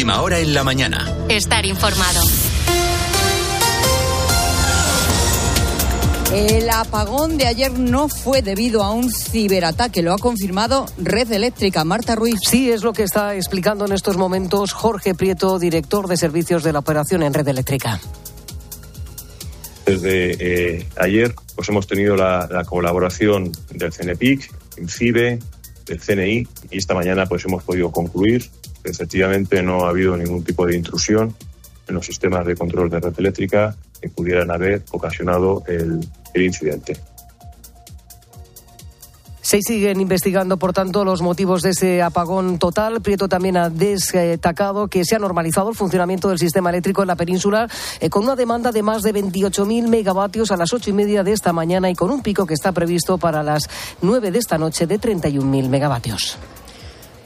Última hora en la mañana. Estar informado. El apagón de ayer no fue debido a un ciberataque, lo ha confirmado Red Eléctrica. Marta Ruiz. Sí, es lo que está explicando en estos momentos Jorge Prieto, director de servicios de la operación en Red Eléctrica. Desde eh, ayer pues hemos tenido la, la colaboración del CNPIC, INCIBE, del CNI y esta mañana pues hemos podido concluir efectivamente no ha habido ningún tipo de intrusión en los sistemas de control de red eléctrica que pudieran haber ocasionado el, el incidente. Se siguen investigando, por tanto, los motivos de ese apagón total. Prieto también ha destacado que se ha normalizado el funcionamiento del sistema eléctrico en la península eh, con una demanda de más de 28.000 megavatios a las ocho y media de esta mañana y con un pico que está previsto para las nueve de esta noche de 31.000 megavatios.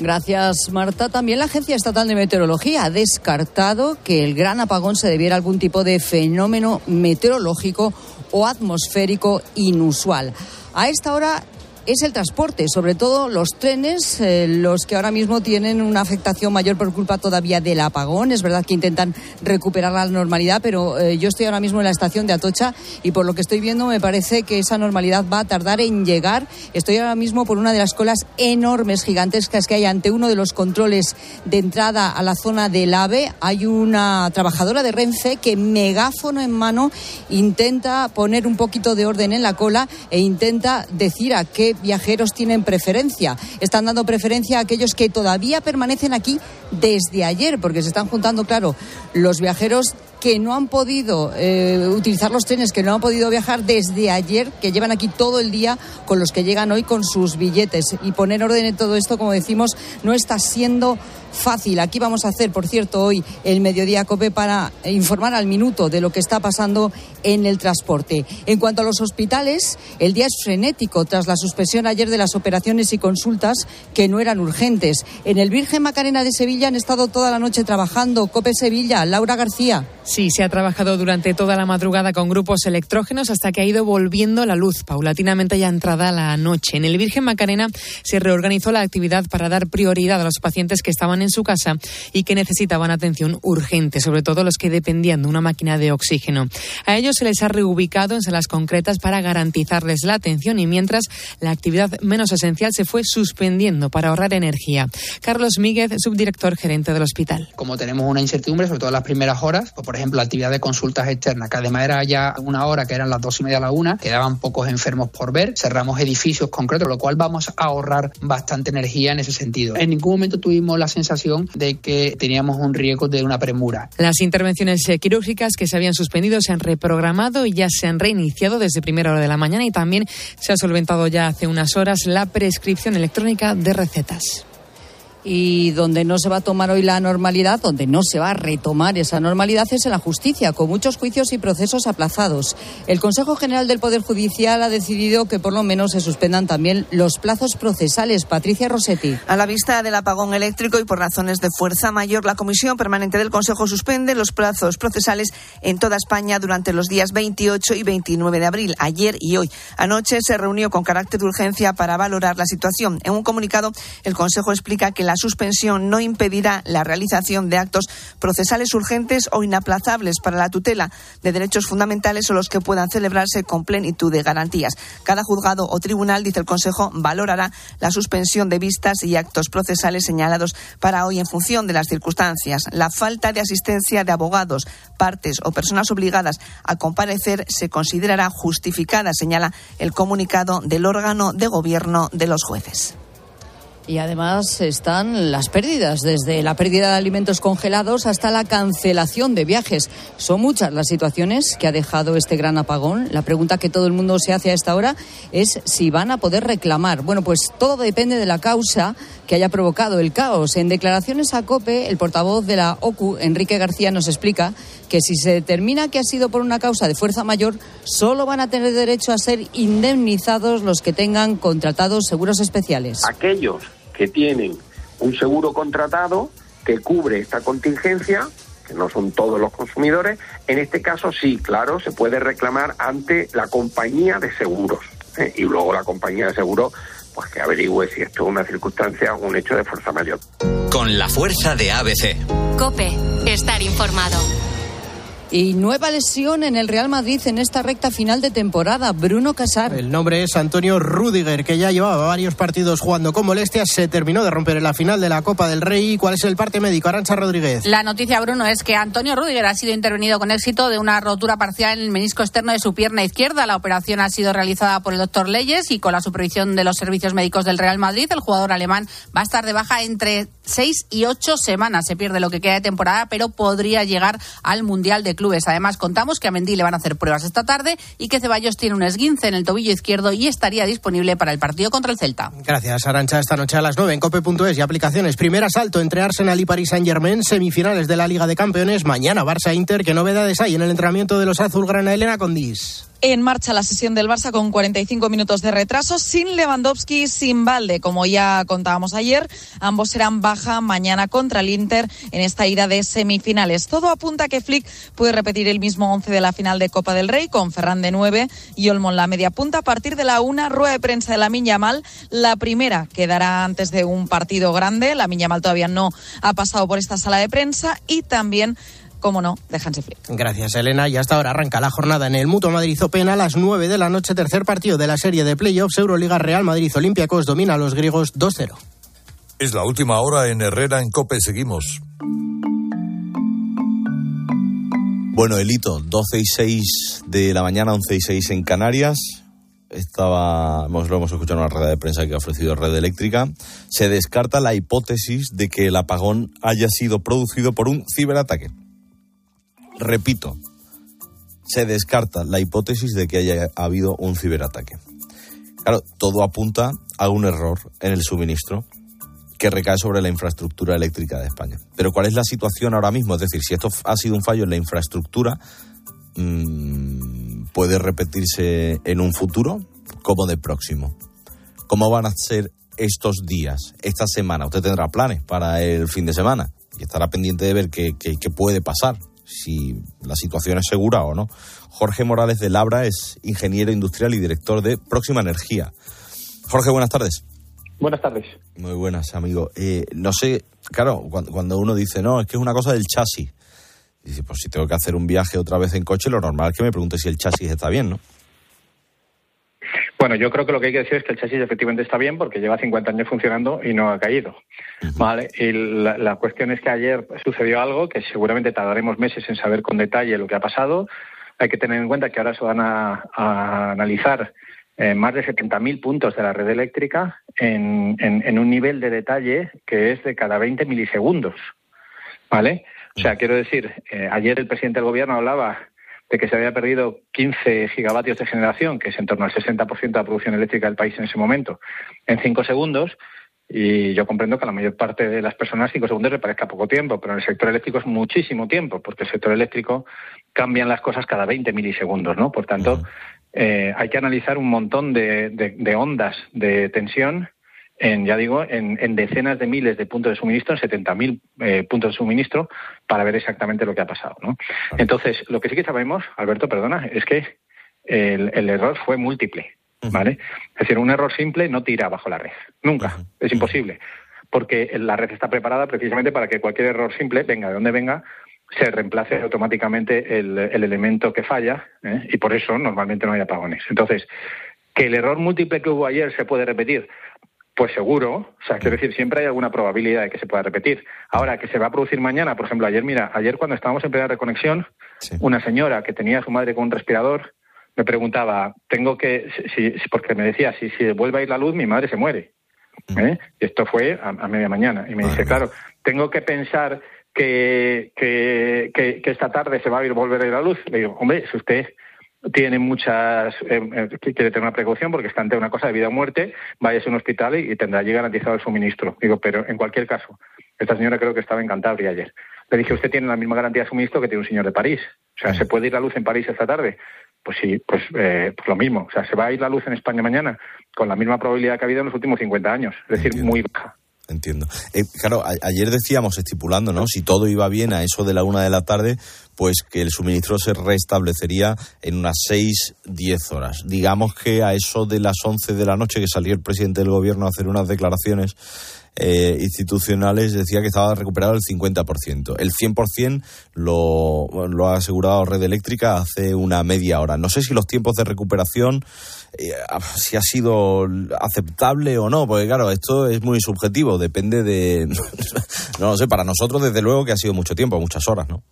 Gracias, Marta. También la Agencia Estatal de Meteorología ha descartado que el gran apagón se debiera a algún tipo de fenómeno meteorológico o atmosférico inusual. A esta hora es el transporte, sobre todo los trenes, eh, los que ahora mismo tienen una afectación mayor por culpa todavía del apagón. Es verdad que intentan recuperar la normalidad, pero eh, yo estoy ahora mismo en la estación de Atocha y por lo que estoy viendo me parece que esa normalidad va a tardar en llegar. Estoy ahora mismo por una de las colas enormes, gigantescas que hay ante uno de los controles de entrada a la zona del AVE. Hay una trabajadora de Renfe que megáfono en mano intenta poner un poquito de orden en la cola e intenta decir a qué viajeros tienen preferencia. Están dando preferencia a aquellos que todavía permanecen aquí desde ayer, porque se están juntando, claro, los viajeros que no han podido eh, utilizar los trenes, que no han podido viajar desde ayer, que llevan aquí todo el día con los que llegan hoy con sus billetes. Y poner orden en todo esto, como decimos, no está siendo fácil. Aquí vamos a hacer, por cierto, hoy el Mediodía COPE para informar al minuto de lo que está pasando en el transporte. En cuanto a los hospitales, el día es frenético tras la suspensión ayer de las operaciones y consultas que no eran urgentes. En el Virgen Macarena de Sevilla han estado toda la noche trabajando. COPE Sevilla, Laura García. Sí, se ha trabajado durante toda la madrugada con grupos electrógenos hasta que ha ido volviendo la luz paulatinamente ya entrada la noche. En el Virgen Macarena se reorganizó la actividad para dar prioridad a los pacientes que estaban en su casa y que necesitaban atención urgente, sobre todo los que dependían de una máquina de oxígeno. A ellos se les ha reubicado en salas concretas para garantizarles la atención y mientras la actividad menos esencial se fue suspendiendo para ahorrar energía. Carlos Míguez, subdirector gerente del hospital. Como tenemos una incertidumbre, sobre todo en las primeras horas, pues por ejemplo, la actividad de consultas externas, que además era ya una hora, que eran las dos y media a la una, quedaban pocos enfermos por ver, cerramos edificios concretos, lo cual vamos a ahorrar bastante energía en ese sentido. En ningún momento tuvimos la sensación de que teníamos un riesgo de una premura. Las intervenciones quirúrgicas que se habían suspendido se han reprogramado y ya se han reiniciado desde primera hora de la mañana y también se ha solventado ya hace unas horas la prescripción electrónica de recetas y donde no se va a tomar hoy la normalidad, donde no se va a retomar esa normalidad es en la justicia, con muchos juicios y procesos aplazados. El Consejo General del Poder Judicial ha decidido que por lo menos se suspendan también los plazos procesales. Patricia Rossetti. A la vista del apagón eléctrico y por razones de fuerza mayor, la Comisión Permanente del Consejo suspende los plazos procesales en toda España durante los días 28 y 29 de abril, ayer y hoy. Anoche se reunió con carácter de urgencia para valorar la situación. En un comunicado, el Consejo explica que la la suspensión no impedirá la realización de actos procesales urgentes o inaplazables para la tutela de derechos fundamentales o los que puedan celebrarse con plenitud de garantías. Cada juzgado o tribunal, dice el Consejo, valorará la suspensión de vistas y actos procesales señalados para hoy en función de las circunstancias. La falta de asistencia de abogados, partes o personas obligadas a comparecer se considerará justificada, señala el comunicado del órgano de gobierno de los jueces. Y además están las pérdidas, desde la pérdida de alimentos congelados hasta la cancelación de viajes. Son muchas las situaciones que ha dejado este gran apagón. La pregunta que todo el mundo se hace a esta hora es si van a poder reclamar. Bueno, pues todo depende de la causa que haya provocado el caos. En declaraciones a COPE, el portavoz de la OCU, Enrique García, nos explica que si se determina que ha sido por una causa de fuerza mayor, solo van a tener derecho a ser indemnizados los que tengan contratados seguros especiales. Aquellos que tienen un seguro contratado que cubre esta contingencia, que no son todos los consumidores, en este caso sí, claro, se puede reclamar ante la compañía de seguros. ¿eh? Y luego la compañía de seguros pues que averigüe si esto es una circunstancia o un hecho de fuerza mayor. Con la fuerza de ABC. Cope, estar informado. Y nueva lesión en el Real Madrid en esta recta final de temporada. Bruno Casar. El nombre es Antonio Rudiger, que ya llevaba varios partidos jugando con molestias. Se terminó de romper en la final de la Copa del Rey. ¿Cuál es el parte médico? Arancha Rodríguez. La noticia, Bruno, es que Antonio Rudiger ha sido intervenido con éxito de una rotura parcial en el menisco externo de su pierna izquierda. La operación ha sido realizada por el doctor Leyes y con la supervisión de los servicios médicos del Real Madrid. El jugador alemán va a estar de baja entre seis y ocho semanas. Se pierde lo que queda de temporada, pero podría llegar al Mundial de Clubes. Además, contamos que a Mendy le van a hacer pruebas esta tarde y que Ceballos tiene un esguince en el tobillo izquierdo y estaría disponible para el partido contra el Celta. Gracias, Arancha. Esta noche a las 9 en cope.es y aplicaciones. Primer asalto entre Arsenal y Paris Saint-Germain, semifinales de la Liga de Campeones. Mañana Barça-Inter. ¿Qué novedades hay en el entrenamiento de los azulgrana Elena Condis? En marcha la sesión del Barça con 45 minutos de retraso, sin Lewandowski, sin Valde. Como ya contábamos ayer, ambos serán baja mañana contra el Inter en esta ida de semifinales. Todo apunta a que Flick puede repetir el mismo once de la final de Copa del Rey con Ferran de 9 y Olmo en la media punta a partir de la una rueda de prensa de la Miña Mal. La primera quedará antes de un partido grande. La Miña Mal todavía no ha pasado por esta sala de prensa y también cómo no, de Hansi Flick. Gracias, Elena. Y hasta ahora arranca la jornada en el Mutuo Madrid Open a las 9 de la noche, tercer partido de la serie de playoffs Euroliga Real Madrid Olympiacos domina a los griegos 2-0. Es la última hora en Herrera en Cope, seguimos. Bueno, el hito, 12 y 6 de la mañana, 11 y 6 en Canarias. Estaba, lo hemos escuchado en una rueda de prensa que ha ofrecido Red Eléctrica. Se descarta la hipótesis de que el apagón haya sido producido por un ciberataque. Repito, se descarta la hipótesis de que haya habido un ciberataque. Claro, todo apunta a un error en el suministro que recae sobre la infraestructura eléctrica de España. Pero ¿cuál es la situación ahora mismo? Es decir, si esto ha sido un fallo en la infraestructura, mmm, puede repetirse en un futuro como de próximo. ¿Cómo van a ser estos días, esta semana? Usted tendrá planes para el fin de semana y estará pendiente de ver qué, qué puede pasar si la situación es segura o no. Jorge Morales de Labra es ingeniero industrial y director de Próxima Energía. Jorge, buenas tardes. Buenas tardes. Muy buenas, amigo. Eh, no sé, claro, cuando, uno dice, no, es que es una cosa del chasis. Dice, pues si tengo que hacer un viaje otra vez en coche, lo normal es que me pregunte si el chasis está bien, ¿no? Bueno, yo creo que lo que hay que decir es que el chasis efectivamente está bien porque lleva 50 años funcionando y no ha caído. ¿vale? Y la, cuestión es que ayer sucedió algo que seguramente tardaremos meses en saber con detalle lo que ha pasado. Hay que tener en cuenta que ahora se van a, analizar eh, más de 70.000 puntos de la red eléctrica en, un nivel de detalle que es de cada 20 milisegundos. ¿Vale? O sea, quiero decir, eh, ayer el presidente del gobierno hablaba de que se había perdido 15 gigavatios de generación, que es en torno al 60% de la producción eléctrica del país en ese momento, en cinco segundos. Y yo comprendo que a la mayor parte de las personas cinco segundos le parezca poco tiempo, pero en el sector eléctrico es muchísimo tiempo, porque el sector eléctrico cambian las cosas cada 20 milisegundos, ¿no? Por tanto, eh, hay que analizar un montón de ondas de tensión en, ya digo, en, decenas de miles de puntos de suministro, en 70.000 eh, puntos de suministro, para ver exactamente lo que ha pasado. ¿no? Entonces, lo que sí que sabemos, Alberto, perdona, es que el, error fue múltiple. ¿vale? Es decir, un error simple no tira bajo la red. Nunca. Es imposible. Porque la red está preparada precisamente para que cualquier error simple, venga de donde venga, se reemplace automáticamente el, elemento que falla ¿eh? y por eso normalmente no hay apagones. Entonces, que el error múltiple que hubo ayer se puede repetir, pues seguro, o sea, quiero decir, siempre hay alguna probabilidad de que se pueda repetir. Ahora, que se va a producir mañana, por ejemplo, ayer, mira, ayer cuando estábamos en plena reconexión, una señora que tenía a su madre con un respirador me preguntaba, tengo que, si, porque me decía, si, si vuelve a ir la luz, mi madre se muere. ¿Eh? Y esto fue a, media mañana. Y me dice, claro, tengo que pensar que, que, que, esta tarde se va a ir volver a ir la luz. Le digo, hombre, si usted tiene muchas, eh, eh, quiere tener una precaución porque está ante una cosa de vida o muerte, vaya a un hospital y, tendrá allí garantizado el suministro. Digo, pero en cualquier caso, esta señora creo que estaba en Cantabria ayer. Le dije, usted tiene la misma garantía de suministro que tiene un señor de París. O sea, ¿se puede ir la luz en París esta tarde? Pues sí, pues, eh, pues lo mismo. O sea, ¿se va a ir la luz en España mañana? Con la misma probabilidad que ha habido en los últimos 50 años. Es decir, muy baja. Entiendo. Eh, claro, ayer decíamos, estipulando, ¿no? Si todo iba bien a eso de la una de la tarde, pues que el suministro se restablecería en unas seis, diez horas. Digamos que a eso de las once de la noche que salió el presidente del gobierno a hacer unas declaraciones, eh, institucionales decía que estaba recuperado el 50%. El 100% lo, lo ha asegurado Red Eléctrica hace una media hora. No sé si los tiempos de recuperación, si ha sido aceptable o no, porque claro, esto es muy subjetivo, depende de, no lo sé, para nosotros desde luego que ha sido mucho tiempo, muchas horas, ¿no?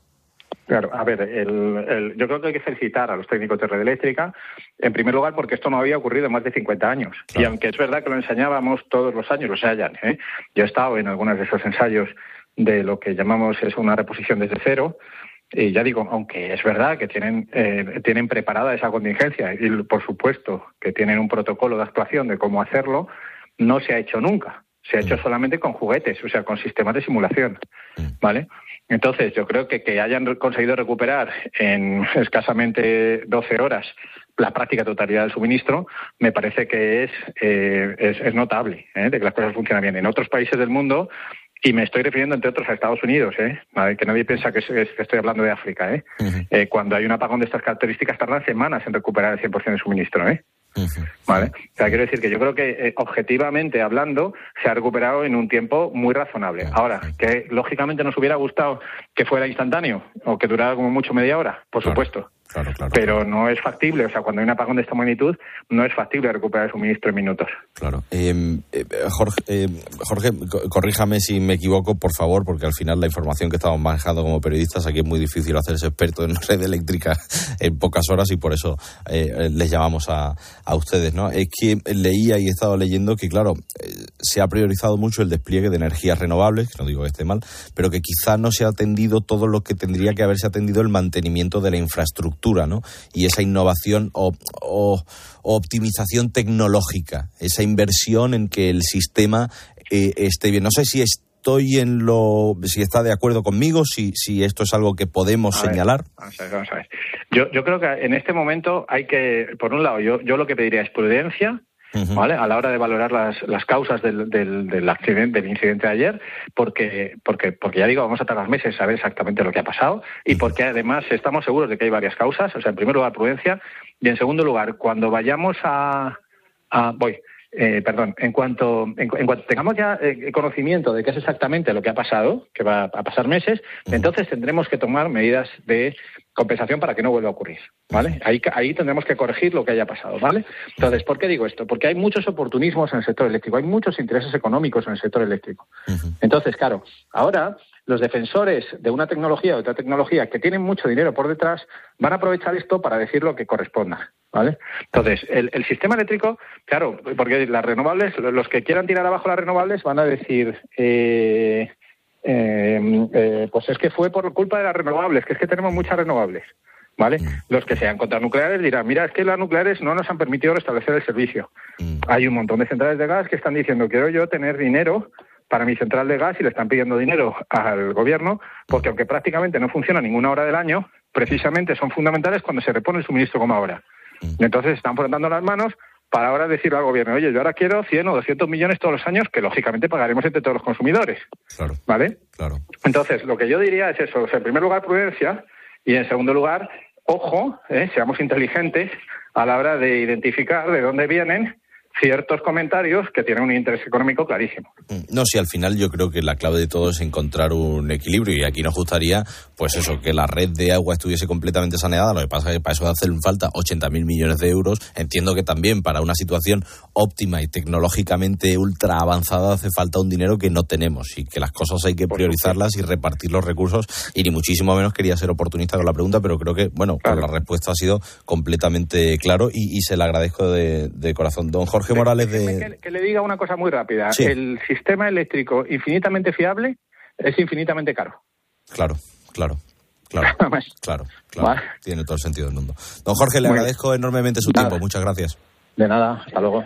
Claro, a ver, el, yo creo que hay que felicitar a los técnicos de red eléctrica, en primer lugar porque esto no había ocurrido en más de 50 años. Y aunque es verdad que lo enseñábamos todos los años, lo ensayan, ¿eh? yo he estado en algunos de esos ensayos de lo que llamamos es una reposición desde cero, y ya digo, aunque es verdad que tienen, eh, tienen preparada esa contingencia y por supuesto que tienen un protocolo de actuación de cómo hacerlo, no se ha hecho nunca. Se ha hecho mm. solamente con juguetes, o sea, con sistemas de simulación. Mm. ¿Vale? Entonces, yo creo que que hayan conseguido recuperar en escasamente 12 horas la práctica totalidad del suministro, me parece que es, eh, es, notable, ¿eh? de que las cosas funcionan bien. En otros países del mundo, y me estoy refiriendo entre otros a Estados Unidos, ¿eh? que nadie piensa que, estoy hablando de África. ¿eh? eh, cuando hay un apagón de estas características tardan semanas en recuperar el 100% de suministro. ¿eh? ¿Vale? O sea, quiero decir que yo creo que eh, objetivamente hablando se ha recuperado en un tiempo muy razonable. Ahora, que lógicamente nos hubiera gustado que fuera instantáneo o que durara como mucho media hora, por supuesto. Pero no es factible, o sea, cuando hay un apagón de esta magnitud, no es factible recuperar el suministro en minutos. Claro. Em, eh, Jorge, eh, Jorge, corríjame si me equivoco, por favor, porque al final la información que estamos manejando como periodistas, aquí es muy difícil hacerse experto en red eléctrica en pocas horas y por eso eh, les llamamos a, a, ustedes, ¿no? Es que leía y he estado leyendo que, claro, se ha priorizado mucho el despliegue de energías renovables, que no digo que esté mal, pero que quizá no se ha atendido todo lo que tendría que haberse atendido el mantenimiento de la infraestructura y esa innovación o, optimización tecnológica, esa inversión en que el sistema eh, esté bien. No sé si estoy en lo, si está de acuerdo conmigo, si, si esto es algo que podemos señalar. vamos a ver, vamos a ver. Yo, yo creo que en este momento hay que, por un lado, yo, yo lo que pediría es prudencia, ¿vale? A la hora de valorar las, las causas del, del, accidente, del incidente de ayer, porque, porque, porque ya digo, vamos a tardar meses en saber exactamente lo que ha pasado y porque además estamos seguros de que hay varias causas. O sea, en primer lugar, prudencia y en segundo lugar, cuando vayamos a, a voy, eh, perdón, en cuanto, en, cuanto tengamos ya eh, conocimiento de qué es exactamente lo que ha pasado, que va a pasar meses, entonces tendremos que tomar medidas de compensación para que no vuelva a ocurrir, ¿vale? Ahí, ahí tendremos que corregir lo que haya pasado, ¿vale? Entonces, ¿por qué digo esto? Porque hay muchos oportunismos en el sector eléctrico, hay muchos intereses económicos en el sector eléctrico. Entonces, claro, ahora los defensores de una tecnología o de otra tecnología que tienen mucho dinero por detrás van a aprovechar esto para decir lo que corresponda. ¿Vale? Entonces, el, sistema eléctrico, claro, porque las renovables, los que quieran tirar abajo las renovables van a decir, eh, eh, eh, pues es que fue por culpa de las renovables, que es que tenemos muchas renovables. ¿Vale? Mm. Los que sean contra nucleares dirán, mira, es que las nucleares no nos han permitido restablecer el servicio. Mm. Hay un montón de centrales de gas que están diciendo, quiero yo tener dinero para mi central de gas y le están pidiendo dinero al gobierno, porque aunque prácticamente no funciona ninguna hora del año, precisamente son fundamentales cuando se repone el suministro como ahora. Y entonces están plantando las manos para ahora decirle al gobierno, oye, yo ahora quiero 100 o 200 millones todos los años, que lógicamente pagaremos entre todos los consumidores. Claro. ¿Vale? Claro. Entonces, lo que yo diría es eso, en primer lugar, prudencia, y en segundo lugar, ojo, eh, seamos inteligentes a la hora de identificar de dónde vienen ciertos comentarios que tienen un interés económico clarísimo. Mm, no, sí, al final yo creo que la clave de todo es encontrar un equilibrio y aquí nos gustaría, pues eso, que la red de agua estuviese completamente saneada. Lo que pasa es que para eso hacen falta 80.000 millones de euros. Entiendo que también para una situación óptima y tecnológicamente ultra avanzada hace falta un dinero que no tenemos y que las cosas hay que priorizarlas y repartir los recursos. Y ni muchísimo menos quería ser oportunista con la pregunta, pero creo que, bueno, pues la respuesta ha sido completamente claro y, se le agradezco de, de corazón. Don Jorge. Jorge Morales de... Que, le diga una cosa muy rápida. El sistema eléctrico infinitamente fiable es infinitamente caro. Claro, claro. Claro, claro, claro. Tiene todo el sentido del mundo. Don Jorge, le agradezco enormemente su tiempo. Muchas gracias. De nada, hasta luego.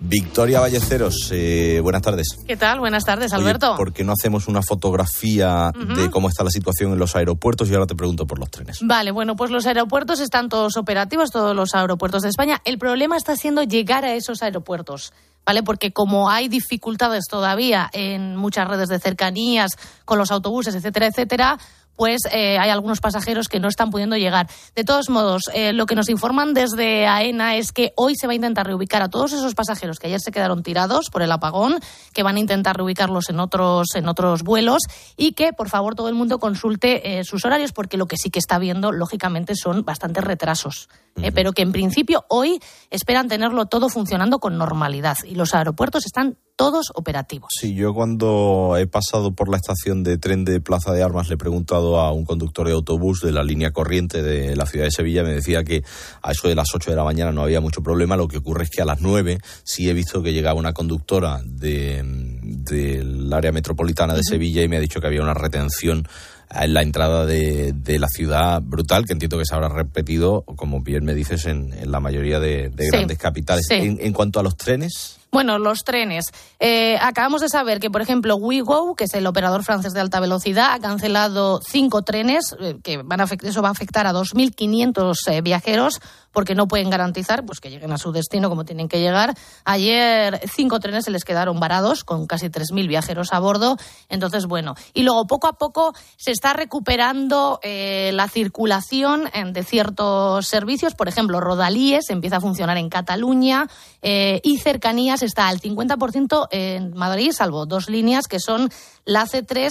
Victoria Ballesteros, eh, buenas tardes. ¿Qué tal? Buenas tardes, Alberto. Oye, ¿Por qué no hacemos una fotografía de cómo está la situación en los aeropuertos? Y ahora te pregunto por los trenes. Vale, bueno, pues los aeropuertos están todos operativos, todos los aeropuertos de España. El problema está siendo llegar a esos aeropuertos. ¿Vale? Porque como hay dificultades todavía en muchas redes de cercanías, con los autobuses, etcétera, etcétera, pues eh, hay algunos pasajeros que no están pudiendo llegar. De todos modos, eh, lo que nos informan desde AENA es que hoy se va a intentar reubicar a todos esos pasajeros que ayer se quedaron tirados por el apagón, que van a intentar reubicarlos en otros, en otros vuelos y que, por favor, todo el mundo consulte eh, sus horarios porque lo que sí que está viendo, lógicamente, son bastantes retrasos. Pero que en principio hoy esperan tenerlo todo funcionando con normalidad y los aeropuertos están todos operativos. Sí, yo cuando he pasado por la estación de tren de Plaza de Armas le he preguntado a un conductor de autobús de la línea corriente de la ciudad de Sevilla, me decía que a eso de las 8 de la mañana no había mucho problema, lo que ocurre es que a las 9 sí he visto que llegaba una conductora del área metropolitana de Sevilla y me ha dicho que había una retención en la entrada de, la ciudad brutal, que entiendo que se habrá repetido, como bien me dices, en, la mayoría de, grandes capitales. en cuanto a los trenes. Bueno, los trenes. Eh, acabamos de saber que, por ejemplo, WeGo, que es el operador francés de alta velocidad, ha cancelado cinco trenes, eh, que van a, eso va a afectar a 2.500 eh, viajeros porque no pueden garantizar pues, que lleguen a su destino como tienen que llegar. Ayer cinco trenes se les quedaron varados con casi 3.000 viajeros a bordo. Entonces, bueno, y luego poco a poco se está recuperando eh, la circulación de ciertos servicios. Por ejemplo, Rodalíes empieza a funcionar en Cataluña eh, y Cercanías está al 50% en Madrid, salvo dos líneas que son la C3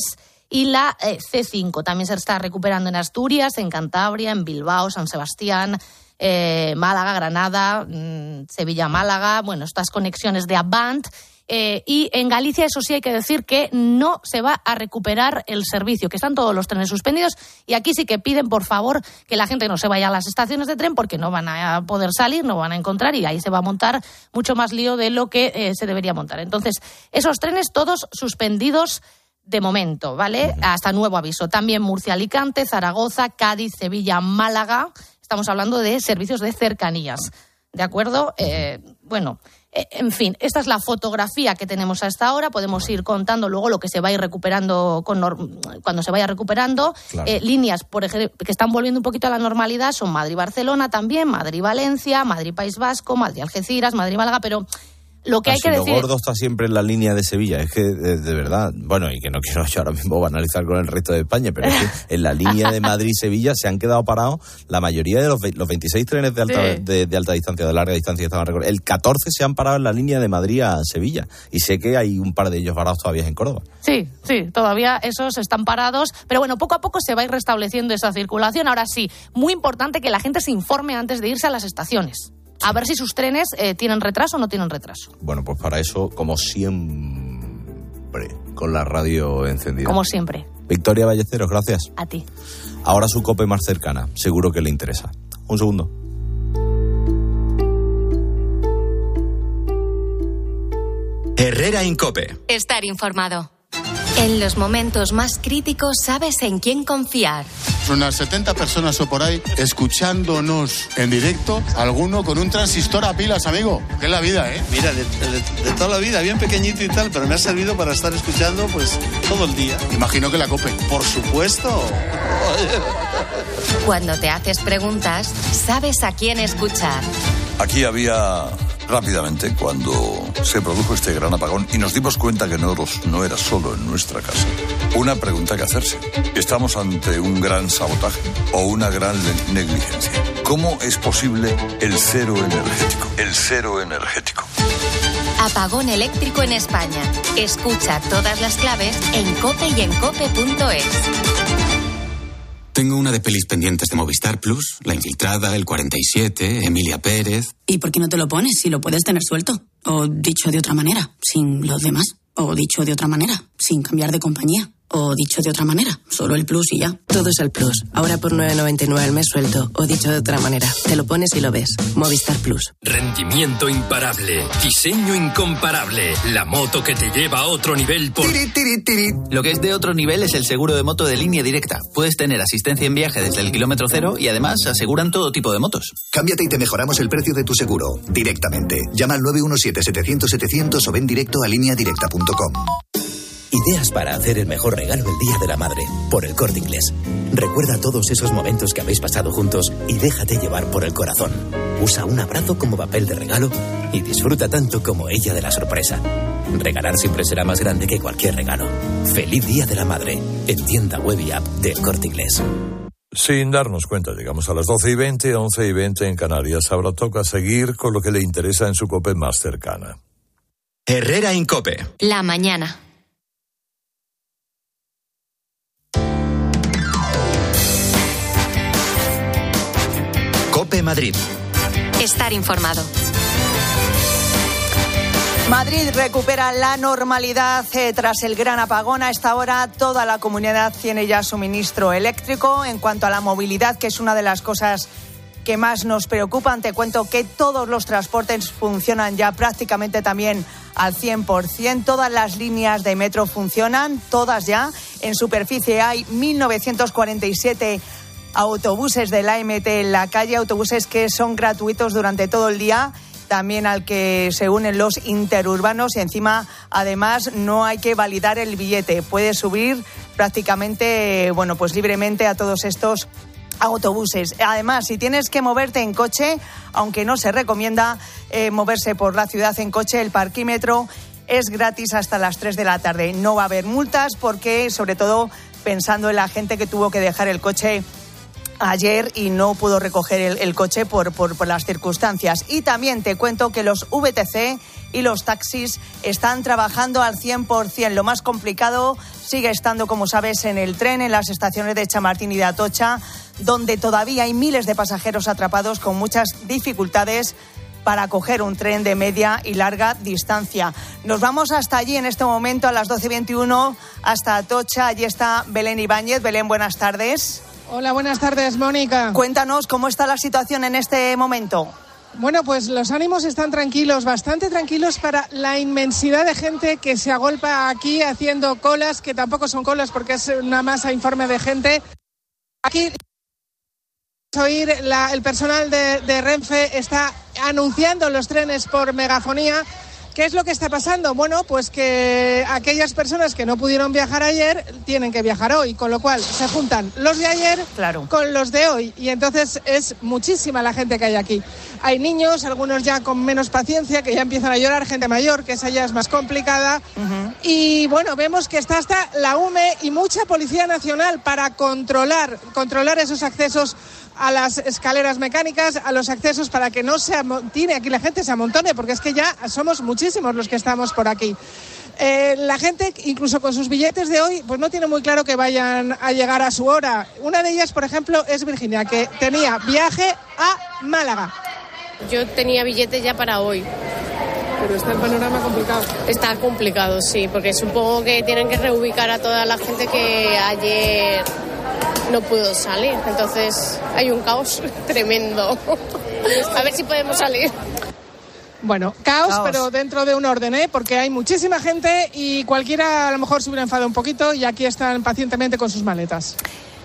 y la eh, C5. También se está recuperando en Asturias, en Cantabria, en Bilbao, San Sebastián, eh, Málaga, Granada, mm, Sevilla, Málaga, bueno, estas conexiones de Avant. Eh, y en Galicia, eso sí, hay que decir que no se va a recuperar el servicio, que están todos los trenes suspendidos. Y aquí sí que piden, por favor, que la gente no se vaya a las estaciones de tren porque no van a poder salir, no van a encontrar y ahí se va a montar mucho más lío de lo que eh, se debería montar. Entonces, esos trenes todos suspendidos de momento, ¿vale? Hasta nuevo aviso. También Murcia, Alicante, Zaragoza, Cádiz, Sevilla, Málaga estamos hablando de servicios de cercanías. ¿De acuerdo? Eh, bueno, eh, en fin, esta es la fotografía que tenemos hasta ahora. Podemos ir contando luego lo que se va a ir recuperando cuando se vaya recuperando. Eh, líneas, por ejemplo, que están volviendo un poquito a la normalidad son Madrid-Barcelona también, Madrid-Valencia, Madrid-País Vasco, Madrid-Algeciras, Madrid-Málaga, pero lo que hay que decir. Lo gordo está siempre en la línea de Sevilla. Es que, de, verdad, bueno, y que no quiero yo ahora mismo analizar con el resto de España, pero es que en la línea de Madrid-Sevilla se han quedado parados la mayoría de los, los 26 trenes de alta, de, alta distancia, de larga distancia que estaban recorriendo. El 14 se han parado en la línea de Madrid a Sevilla. Y sé que hay un par de ellos parados todavía en Córdoba. Sí, sí, todavía esos están parados. Pero bueno, poco a poco se va a ir restableciendo esa circulación. Ahora sí, muy importante que la gente se informe antes de irse a las estaciones a ver si sus trenes eh, tienen retraso o no tienen retraso. Bueno, pues para eso, como siempre, con la radio encendida. Como siempre. Victoria Ballesteros, gracias. A ti. Ahora su cope más cercana, seguro que le interesa. Un segundo. Herrera Incope. Estar informado. En los momentos más críticos sabes en quién confiar. Unas 70 personas o por ahí escuchándonos en directo, alguno con un transistor a pilas, amigo. Que es la vida, ¿eh? Mira, de, toda la vida, bien pequeñito y tal, pero me ha servido para estar escuchando pues todo el día. Imagino que la cope. Por supuesto. Cuando te haces preguntas, sabes a quién escuchar. Aquí había rápidamente cuando se produjo este gran apagón y nos dimos cuenta que no, no era solo en nuestra casa. Una pregunta que hacerse. ¿Estamos ante un gran sabotaje o una gran negligencia? ¿Cómo es posible el cero energético? El cero energético. Apagón eléctrico en España. Escucha todas las claves en cope y en cope.es. Tengo una de pelis pendientes de Movistar Plus, La Infiltrada, El 47, Emilia Pérez. ¿Y por qué no te lo pones si lo puedes tener suelto? O dicho de otra manera, sin los demás. O dicho de otra manera, sin cambiar de compañía. O dicho de otra manera, solo el plus y ya. Todo es el plus. Ahora por 9.99 al mes suelto. O dicho de otra manera, te lo pones y lo ves. Movistar Plus. Rendimiento imparable. Diseño incomparable. La moto que te lleva a otro nivel por... Lo que es de otro nivel es el seguro de moto de línea directa. Puedes tener asistencia en viaje desde el kilómetro cero y además aseguran todo tipo de motos. Cámbiate y te mejoramos el precio de tu seguro. Directamente. Llama al 917-700-700 o ven directo a lineadirecta.com. Ideas para hacer el mejor regalo el Día de la Madre, por el corte inglés. Recuerda todos esos momentos que habéis pasado juntos y déjate llevar por el corazón. Usa un abrazo como papel de regalo y disfruta tanto como ella de la sorpresa. Regalar siempre será más grande que cualquier regalo. Feliz Día de la Madre. En tienda web y app del Corte Inglés. Sin darnos cuenta, llegamos a las 12 y 20, 11 y 20 en Canarias. Ahora toca seguir con lo que le interesa en su COPE más cercana. Herrera Incope. La mañana. Cope Madrid. Estar informado. Madrid recupera la normalidad eh, tras el gran apagón. A esta hora toda la comunidad tiene ya suministro eléctrico. En cuanto a la movilidad, que es una de las cosas que más nos preocupan, te cuento que todos los transportes funcionan ya prácticamente también al 100%. Todas las líneas de metro funcionan, todas ya. En superficie hay 1.947 autobuses de la AMT en la calle, autobuses que son gratuitos durante todo el día también al que se unen los interurbanos y encima además no hay que validar el billete, puede subir prácticamente bueno, pues libremente a todos estos autobuses. Además, si tienes que moverte en coche, aunque no se recomienda eh, moverse por la ciudad en coche, el parquímetro es gratis hasta las 3 de la tarde. No va a haber multas porque, sobre todo, pensando en la gente que tuvo que dejar el coche ayer y no pudo recoger el, coche por, por, las circunstancias. Y también te cuento que los VTC y los taxis están trabajando al 100%. Lo más complicado sigue estando, como sabes, en el tren, en las estaciones de Chamartín y de Atocha, donde todavía hay miles de pasajeros atrapados con muchas dificultades para coger un tren de media y larga distancia. Nos vamos hasta allí en este momento a las 12.21 hasta Atocha. Allí está Belén Ibáñez. Belén, buenas tardes. Hola, buenas tardes, Mónica. Cuéntanos cómo está la situación en este momento. Bueno, pues los ánimos están tranquilos, bastante tranquilos para la inmensidad de gente que se agolpa aquí haciendo colas, que tampoco son colas porque es una masa informe de gente. Aquí oír el personal de, de Renfe está anunciando los trenes por megafonía ¿Qué es lo que está pasando? Bueno, pues que aquellas personas que no pudieron viajar ayer tienen que viajar hoy, con lo cual se juntan los de ayer con los de hoy y entonces es muchísima la gente que hay aquí. Hay niños, algunos ya con menos paciencia, que ya empiezan a llorar, gente mayor, que esa ya es más complicada. Y bueno, vemos que está hasta la UME y mucha Policía Nacional para controlar, controlar esos accesos a las escaleras mecánicas, a los accesos para que no se amontine aquí la gente, se amontone, porque es que ya somos muchísimos los que estamos por aquí. Eh, la gente, incluso con sus billetes de hoy, pues no tiene muy claro que vayan a llegar a su hora. Una de ellas, por ejemplo, es Virginia, que tenía viaje a Málaga. Yo tenía billetes ya para hoy. Pero está el panorama complicado. Está complicado, sí, porque supongo que tienen que reubicar a toda la gente que ayer no pudo salir. Entonces hay un caos tremendo. A ver si podemos salir. Bueno, caos, pero dentro de un orden, ¿eh? porque hay muchísima gente y cualquiera a lo mejor se hubiera enfadado un poquito y aquí están pacientemente con sus maletas.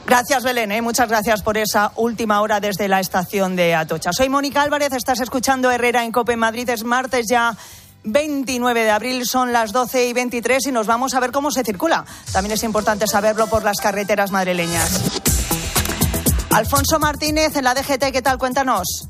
Gracias, Belén. ¿eh? Muchas gracias por esa última hora desde la estación de Atocha. Soy Mónica Álvarez, estás escuchando Herrera en Cope Madrid. Es martes ya 29 de abril, son las 12 y 23 y nos vamos a ver cómo se circula. También es importante saberlo por las carreteras madrileñas. Alfonso Martínez en la DGT, ¿qué tal? Cuéntanos.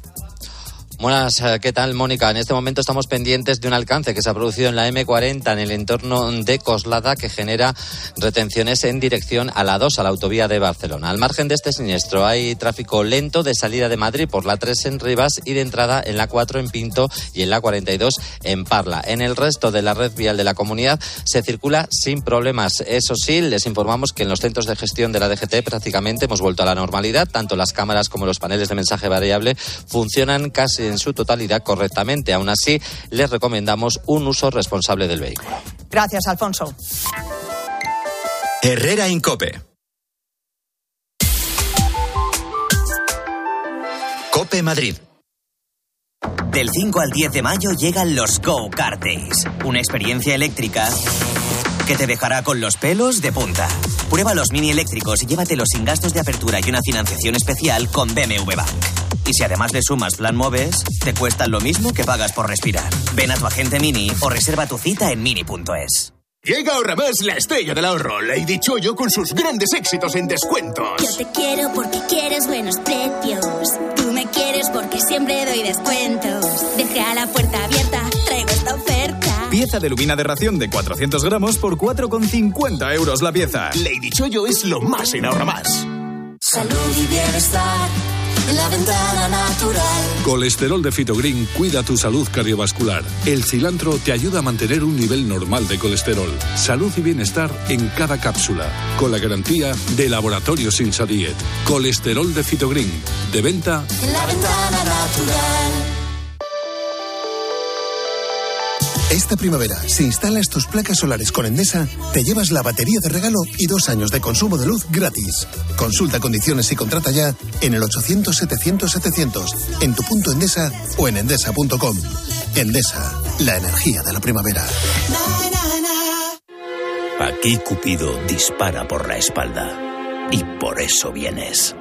Buenas, eh, ¿qué tal, Mónica? En este momento estamos pendientes de un alcance que se ha producido en la M40 en el entorno de Coslada que genera retenciones en dirección a la 2, a la autovía de Barcelona. Al margen de este siniestro hay tráfico lento de salida de Madrid por la 3 en Rivas y de entrada en la 4 en Pinto y en la 42 en Parla. En el resto de la red vial de la comunidad se circula sin problemas. Eso sí, les informamos que en los centros de gestión de la DGT prácticamente hemos vuelto a la normalidad. Tanto las cámaras como los paneles de mensaje variable funcionan casi en su totalidad correctamente. Aún así, les recomendamos un uso responsable del vehículo. Gracias, Alfonso. Herrera Incope. Cope Madrid. Del 5 al 10 de mayo llegan los Go Kart Days, una experiencia eléctrica que te dejará con los pelos de punta. Prueba los mini eléctricos y llévatelos sin gastos de apertura y una financiación especial con BMW Bank. Y si además le sumas Plan Moves, te cuestan lo mismo que pagas por respirar. Ven a tu agente Mini o reserva tu cita en mini.es. Llega Ahorra Más, la estrella del ahorro, Lady Choyo con sus grandes éxitos en descuentos. Yo te quiero porque quieres buenos precios. Tú me quieres porque siempre doy descuentos. Deja la puerta abierta. Pieza de lubina de ración de 400 gramos por 4,50 euros la pieza. Lady Choyo es lo más en Ahorra Más. Salud y bienestar en la ventana natural. Colesterol de Fitogreen cuida tu salud cardiovascular. El cilantro te ayuda a mantener un nivel normal de colesterol. Salud y bienestar en cada cápsula. Con la garantía de Laboratorio Sinsa Diet. Colesterol de Fitogreen. De venta En la ventana natural. Esta primavera, si instalas tus placas solares con Endesa, te llevas la batería de regalo y dos años de consumo de luz gratis. Consulta condiciones y contrata ya en el 800-700-700, en tu punto Endesa o en endesa.com. Endesa, la energía de la primavera. Aquí Cupido dispara por la espalda. Y por eso vienes.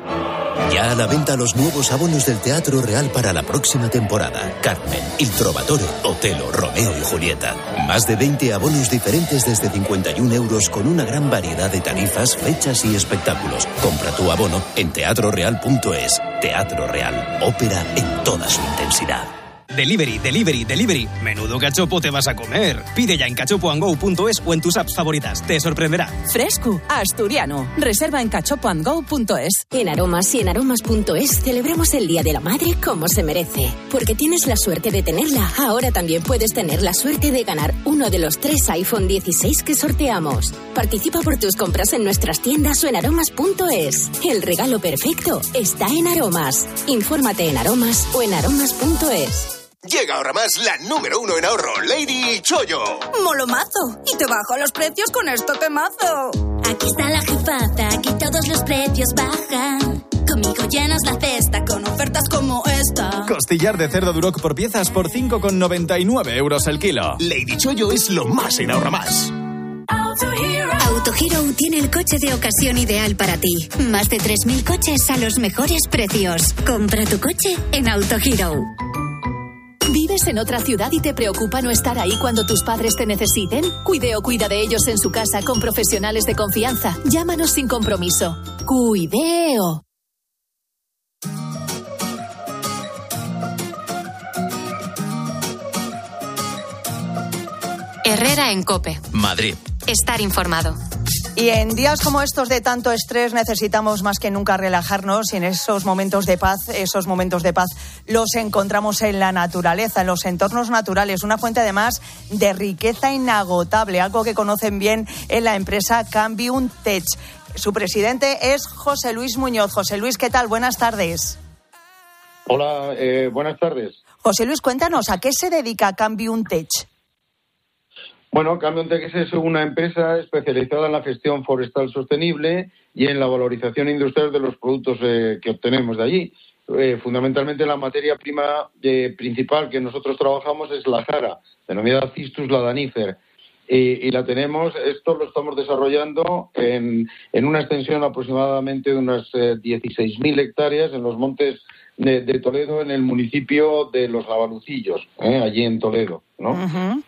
Ya a la venta los nuevos abonos del Teatro Real para la próxima temporada. Carmen, Il Trovatore, Otelo, Romeo y Julieta. Más de 20 abonos diferentes desde 51 euros con una gran variedad de tarifas, fechas y espectáculos. Compra tu abono en teatroreal.es. Teatro Real, ópera en toda su intensidad. Delivery, delivery, delivery. Menudo cachopo te vas a comer. Pide ya en cachopoandgo.es o en tus apps favoritas. Te sorprenderá. Fresco, asturiano. Reserva en cachopoandgo.es. En Aromas y en aromas.es celebramos el Día de la Madre como se merece. Porque tienes la suerte de tenerla, ahora también puedes tener la suerte de ganar uno de los tres iPhone 16 que sorteamos. Participa por tus compras en nuestras tiendas o en aromas.es. El regalo perfecto está en Aromas. Infórmate en aromas o en aromas.es. Llega Ahorra Más, la número uno en ahorro, Lady Choyo. Molomazo. Y te bajo los precios con esto temazo. Aquí está la jefaza, aquí todos los precios bajan. Conmigo llenas la cesta con ofertas como esta. Costillar de cerdo Duroc por piezas por 5,99 euros el kilo. Lady Choyo es lo más en Ahorra Más. Autohero tiene el coche de ocasión ideal para ti. Más de 3.000 coches a los mejores precios. Compra tu coche en Autohero. ¿Vives en otra ciudad y te preocupa no estar ahí cuando tus padres te necesiten? Cuideo cuida de ellos en su casa con profesionales de confianza. Llámanos sin compromiso. Cuideo. Herrera en Cope. Madrid. Estar informado. Y en días como estos de tanto estrés necesitamos más que nunca relajarnos y en esos momentos de paz, esos momentos de paz los encontramos en la naturaleza, en los entornos naturales, una fuente además de riqueza inagotable, algo que conocen bien en la empresa Cambium Tech. Su presidente es José Luis Muñoz. José Luis, ¿qué tal? Buenas tardes. Hola, eh, buenas tardes. José Luis, cuéntanos, ¿a qué se dedica Cambium Tech? Bueno, Cambium Tech es una empresa especializada en la gestión forestal sostenible y en la valorización industrial de los productos eh, que obtenemos de allí. Eh, fundamentalmente la materia prima eh, principal que nosotros trabajamos es la jara, denominada Cistus ladanifer. Y, y la tenemos, esto lo estamos desarrollando en, en una extensión aproximadamente de unas eh, 16.000 hectáreas en los montes de, de Toledo, en el municipio de Los Lavalucillos, ¿eh? allí en Toledo. ¿no?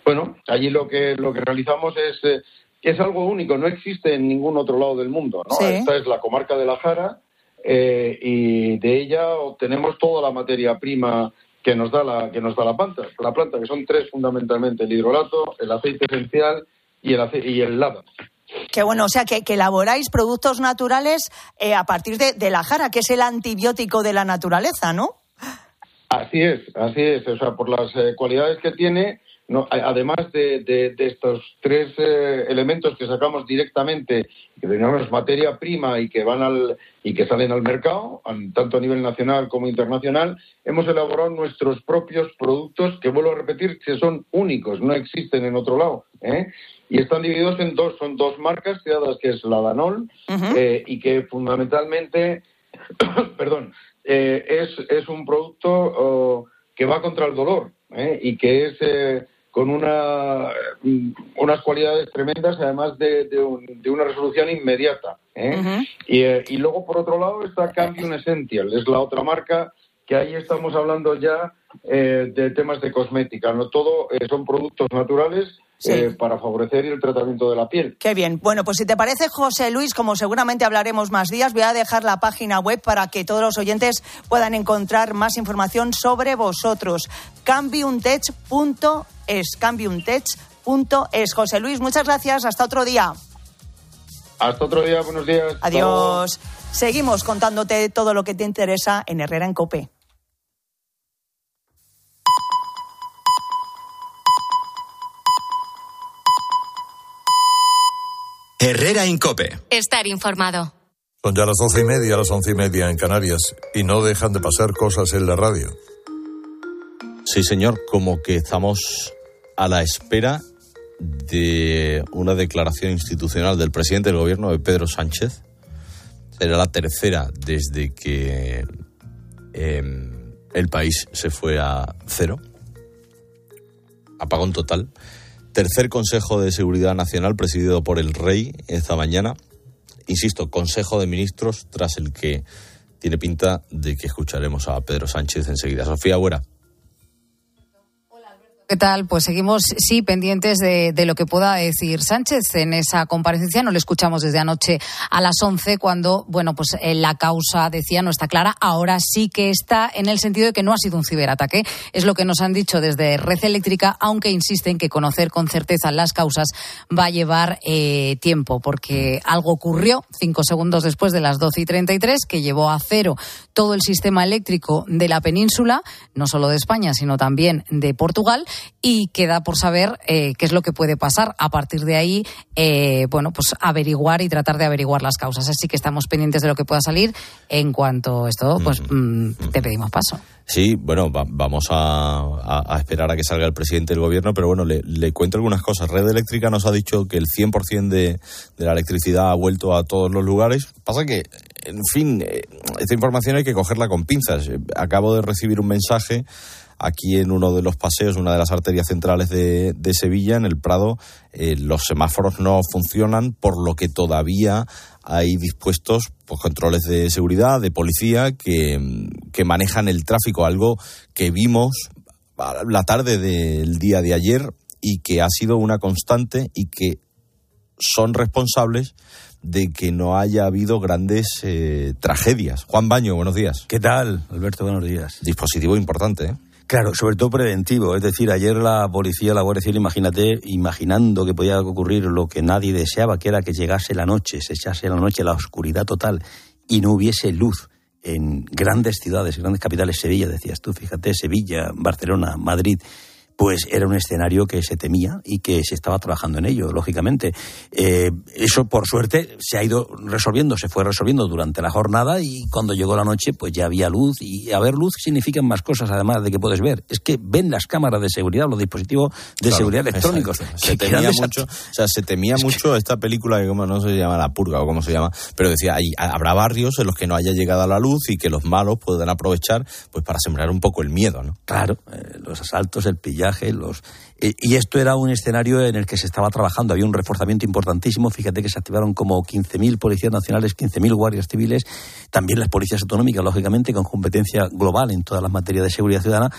Bueno, allí lo que, lo que realizamos es, eh, es algo único, no existe en ningún otro lado del mundo. ¿no? Sí. Esta es la comarca de la Jara eh, y de ella obtenemos toda la materia prima que nos da la que nos da la planta, la planta que son tres fundamentalmente el hidrolato, el aceite esencial y el ace- y el lado. Que bueno, o sea, que, que elaboráis productos naturales eh, a partir de, de la jara, que es el antibiótico de la naturaleza, ¿no? Así es, así es. O sea, por las eh, cualidades que tiene, no, además de, de- de estos tres eh, elementos que sacamos directamente, que tenemos materia prima y que van al y que salen al mercado, an- tanto a nivel nacional como internacional, hemos elaborado nuestros propios productos que vuelvo a repetir que son únicos, no existen en otro lado. ¿eh? Y están divididos en dos, son dos marcas creadas que es la Danol eh, y que fundamentalmente, perdón, eh, es, es un producto oh, que va contra el dolor ¿eh? y que es eh, con una, mm, unas cualidades tremendas, además de, de un- de una resolución inmediata. ¿eh? y, eh, y luego, por otro lado, está Cambium Essential, es la otra marca que ahí estamos hablando ya eh, de temas de cosmética. No todo son productos naturales eh, para favorecer el tratamiento de la piel. Qué bien. Bueno, pues si te parece, José Luis, como seguramente hablaremos más días, voy a dejar la página web para que todos los oyentes puedan encontrar más información sobre vosotros. Cambiuntech.es. Cambiuntech.es. José Luis, muchas gracias. Hasta otro día. Hasta otro día. Buenos días. Adiós. Seguimos contándote todo lo que te interesa en Herrera en Cope. Herrera Incope. Estar informado. Son ya las doce y media, las once y media en Canarias, y no dejan de pasar cosas en la radio. Sí, señor, como que estamos a la espera de una declaración institucional del presidente del gobierno de Pedro Sánchez. Será la tercera desde que em, el país se fue a cero. Apagón total tercer Consejo de Seguridad Nacional presidido por el Rey esta mañana. Insisto, Consejo de Ministros tras el que tiene pinta de que escucharemos a Pedro Sánchez enseguida. Sofía Buera. ¿Qué tal? Pues seguimos, sí, pendientes de, lo que pueda decir Sánchez en esa comparecencia. No le escuchamos desde anoche a las 11 cuando, bueno, pues eh, la causa, decía, no está clara. Ahora sí que está en el sentido de que no ha sido un ciberataque. Es lo que nos han dicho desde Red Eléctrica, aunque insisten que conocer con certeza las causas va a llevar eh, tiempo, porque algo ocurrió cinco segundos después de las 12 y 33 que llevó a cero todo el sistema eléctrico de la península, no solo de España, sino también de Portugal y queda por saber eh, qué es lo que puede pasar. A partir de ahí, eh, bueno, pues averiguar y tratar de averiguar las causas. Así que estamos pendientes de lo que pueda salir. En cuanto a esto, pues mm, te pedimos paso. Sí, bueno, vamos a, esperar a que salga el presidente del gobierno, pero bueno, le, cuento algunas cosas. Red Eléctrica nos ha dicho que el 100% de, de la electricidad ha vuelto a todos los lugares. Pasa que, en fin, eh, esta información hay que cogerla con pinzas. Acabo de recibir un mensaje aquí en uno de los paseos, una de las arterias centrales de, Sevilla, en el Prado, eh, los semáforos no funcionan, por lo que todavía hay dispuestos pues, controles de seguridad, de policía, que, que manejan el tráfico, algo que vimos la tarde del día de ayer y que ha sido una constante y que son responsables de que no haya habido grandes eh, tragedias. Juan Baño, buenos días. ¿Qué tal, Alberto? Buenos días. Dispositivo importante, ¿eh? Claro, sobre todo preventivo. Es decir, ayer la policía, la Guardia Civil, imagínate, imaginando que podía ocurrir lo que nadie deseaba, que era que llegase la noche, se echase la noche, la oscuridad total y no hubiese luz en grandes ciudades, grandes capitales, Sevilla, decías tú, fíjate, Sevilla, Barcelona, Madrid pues era un escenario que se temía y que se estaba trabajando en ello, lógicamente. Eh, eso, por suerte, se ha ido resolviendo, se fue resolviendo durante la jornada y cuando llegó la noche, pues ya había luz y haber luz significan más cosas, además de que puedes ver. Es que ven las cámaras de seguridad, los dispositivos de seguridad electrónicos. Se temía mucho, o sea, se temía mucho esta película que como no se llama La Purga o como se llama, pero decía, hay, habrá barrios en los que no haya llegado a la luz y que los malos puedan aprovechar pues para sembrar un poco el miedo, ¿no? Claro, eh, los asaltos, el los, y esto era un escenario en el que se estaba trabajando. Había un reforzamiento importantísimo. Fíjate que se activaron como 15.000 policías nacionales, 15.000 guardias civiles, también las policías autonómicas, lógicamente, con competencia global en todas las materias de seguridad ciudadana.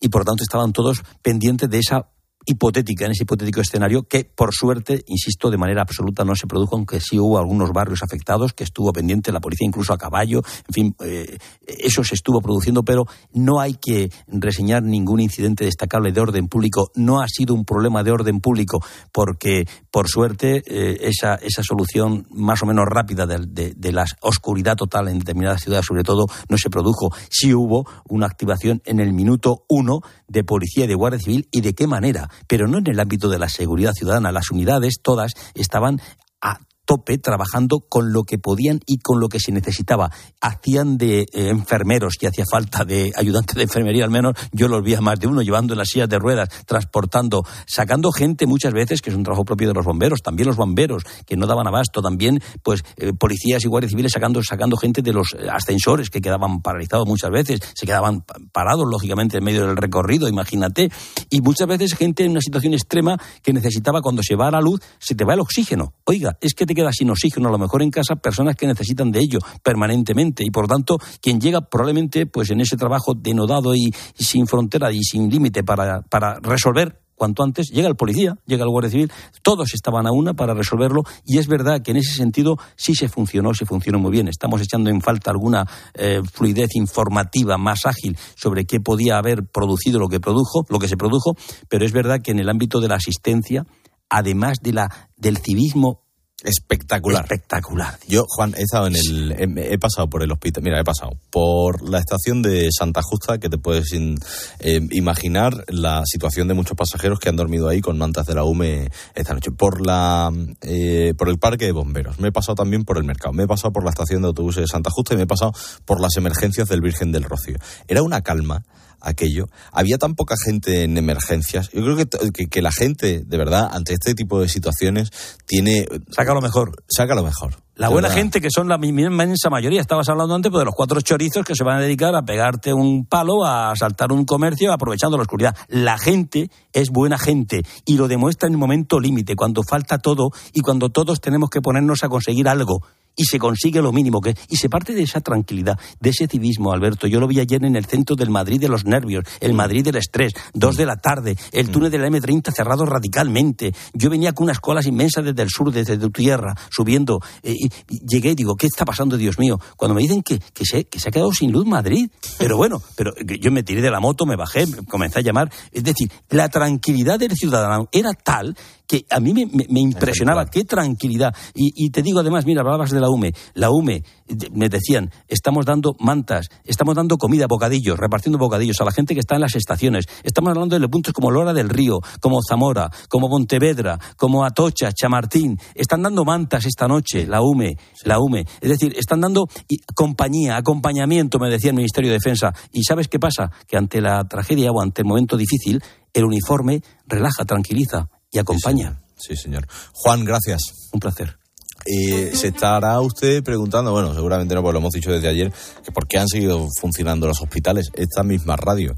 Y por tanto estaban todos pendientes de esa hipotética, en ese hipotético escenario, que por suerte, insisto, de manera absoluta no se produjo, aunque sí hubo algunos barrios afectados, que estuvo pendiente la policía incluso a caballo, en fin, eh, eso se estuvo produciendo, pero no hay que reseñar ningún incidente destacable de orden público, no ha sido un problema de orden público, porque por suerte eh, esa, esa solución más o menos rápida de, de la oscuridad total en determinadas ciudades, sobre todo, no se produjo. Sí hubo una activación en el minuto uno de policía y de guardia civil y de qué manera pero no en el ámbito de la seguridad ciudadana. Las unidades todas estaban a tope trabajando con lo que podían y con lo que se necesitaba. Hacían de eh, enfermeros que hacía falta, de ayudantes de enfermería al menos, yo los vi a más de uno, llevando en las sillas de ruedas, transportando, sacando gente muchas veces, que es un trabajo propio de los bomberos, también los bomberos, que no daban abasto, también pues eh, policías y guardias civiles sacando, sacando gente de los ascensores que quedaban paralizados muchas veces, se quedaban parados lógicamente en medio del recorrido, imagínate, y muchas veces gente en una situación extrema que necesitaba cuando se va a la luz, se te va el oxígeno. Oiga, es que te sin oxígeno, a lo mejor en casa, personas que necesitan de ello permanentemente. Y por tanto, quien llega probablemente pues en ese trabajo denodado y, sin frontera y sin límite para, para resolver cuanto antes, llega el policía, llega el Guardia Civil, todos estaban a una para resolverlo y es verdad que en ese sentido sí se funcionó, se funcionó muy bien. Estamos echando en falta alguna eh, fluidez informativa más ágil sobre qué podía haber producido lo que produjo, lo que se produjo, pero es verdad que en el ámbito de la asistencia, además de la, del civismo Espectacular. Espectacular. Yo, Juan, he estado en el. He, pasado por el hospital. Mira, he pasado por la estación de Santa Justa, que te puedes eh, imaginar la situación de muchos pasajeros que han dormido ahí con mantas de la UME esta noche. Por la eh, por el parque de bomberos. Me he pasado también por el mercado. Me he pasado por la estación de autobuses de Santa Justa y me he pasado por las emergencias del Virgen del Rocío. Era una calma aquello. Había tan poca gente en emergencias. Yo creo que, que, la gente, de verdad, ante este tipo de situaciones, tiene. Saca lo mejor. Saca lo mejor. La buena gente, que son la inmensa mayoría, estabas hablando antes pues, de los cuatro chorizos que se van a dedicar a pegarte un palo, a saltar un comercio, aprovechando la oscuridad. La gente es buena gente y lo demuestra en el momento límite, cuando falta todo y cuando todos tenemos que ponernos a conseguir algo y se consigue lo mínimo que y se parte de esa tranquilidad, de ese civismo, Alberto. Yo lo vi ayer en el centro del Madrid de los nervios, el Madrid del estrés, dos de la tarde, el mm. túnel de la M30 cerrado radicalmente. Yo venía con unas colas inmensas desde el sur, desde tu tierra, subiendo. Eh, y llegué y digo, ¿qué está pasando, Dios mío? Cuando me dicen que, que, se, que se ha quedado sin luz Madrid. Pero bueno, pero yo me tiré de la moto, me bajé, comencé a llamar. Es decir, la tranquilidad del ciudadano era tal que a mí me, impresionaba, qué tranquilidad. Y, te digo además, mira, hablabas de la UME. La UME, me decían, estamos dando mantas, estamos dando comida, bocadillos, repartiendo bocadillos a la gente que está en las estaciones. Estamos hablando de puntos como Lora del Río, como Zamora, como Montevedra, como Atocha, Chamartín. Están dando mantas esta noche, la UME, la UME. Es decir, están dando compañía, acompañamiento, me decía el Ministerio de Defensa. ¿Y sabes qué pasa? Que ante la tragedia o ante el momento difícil, el uniforme relaja, tranquiliza y acompaña. Sí, señor. Juan, gracias. Un placer. Eh, se estará usted preguntando, bueno, seguramente no, porque lo hemos dicho desde ayer, que por qué han seguido funcionando los hospitales. Esta misma radio,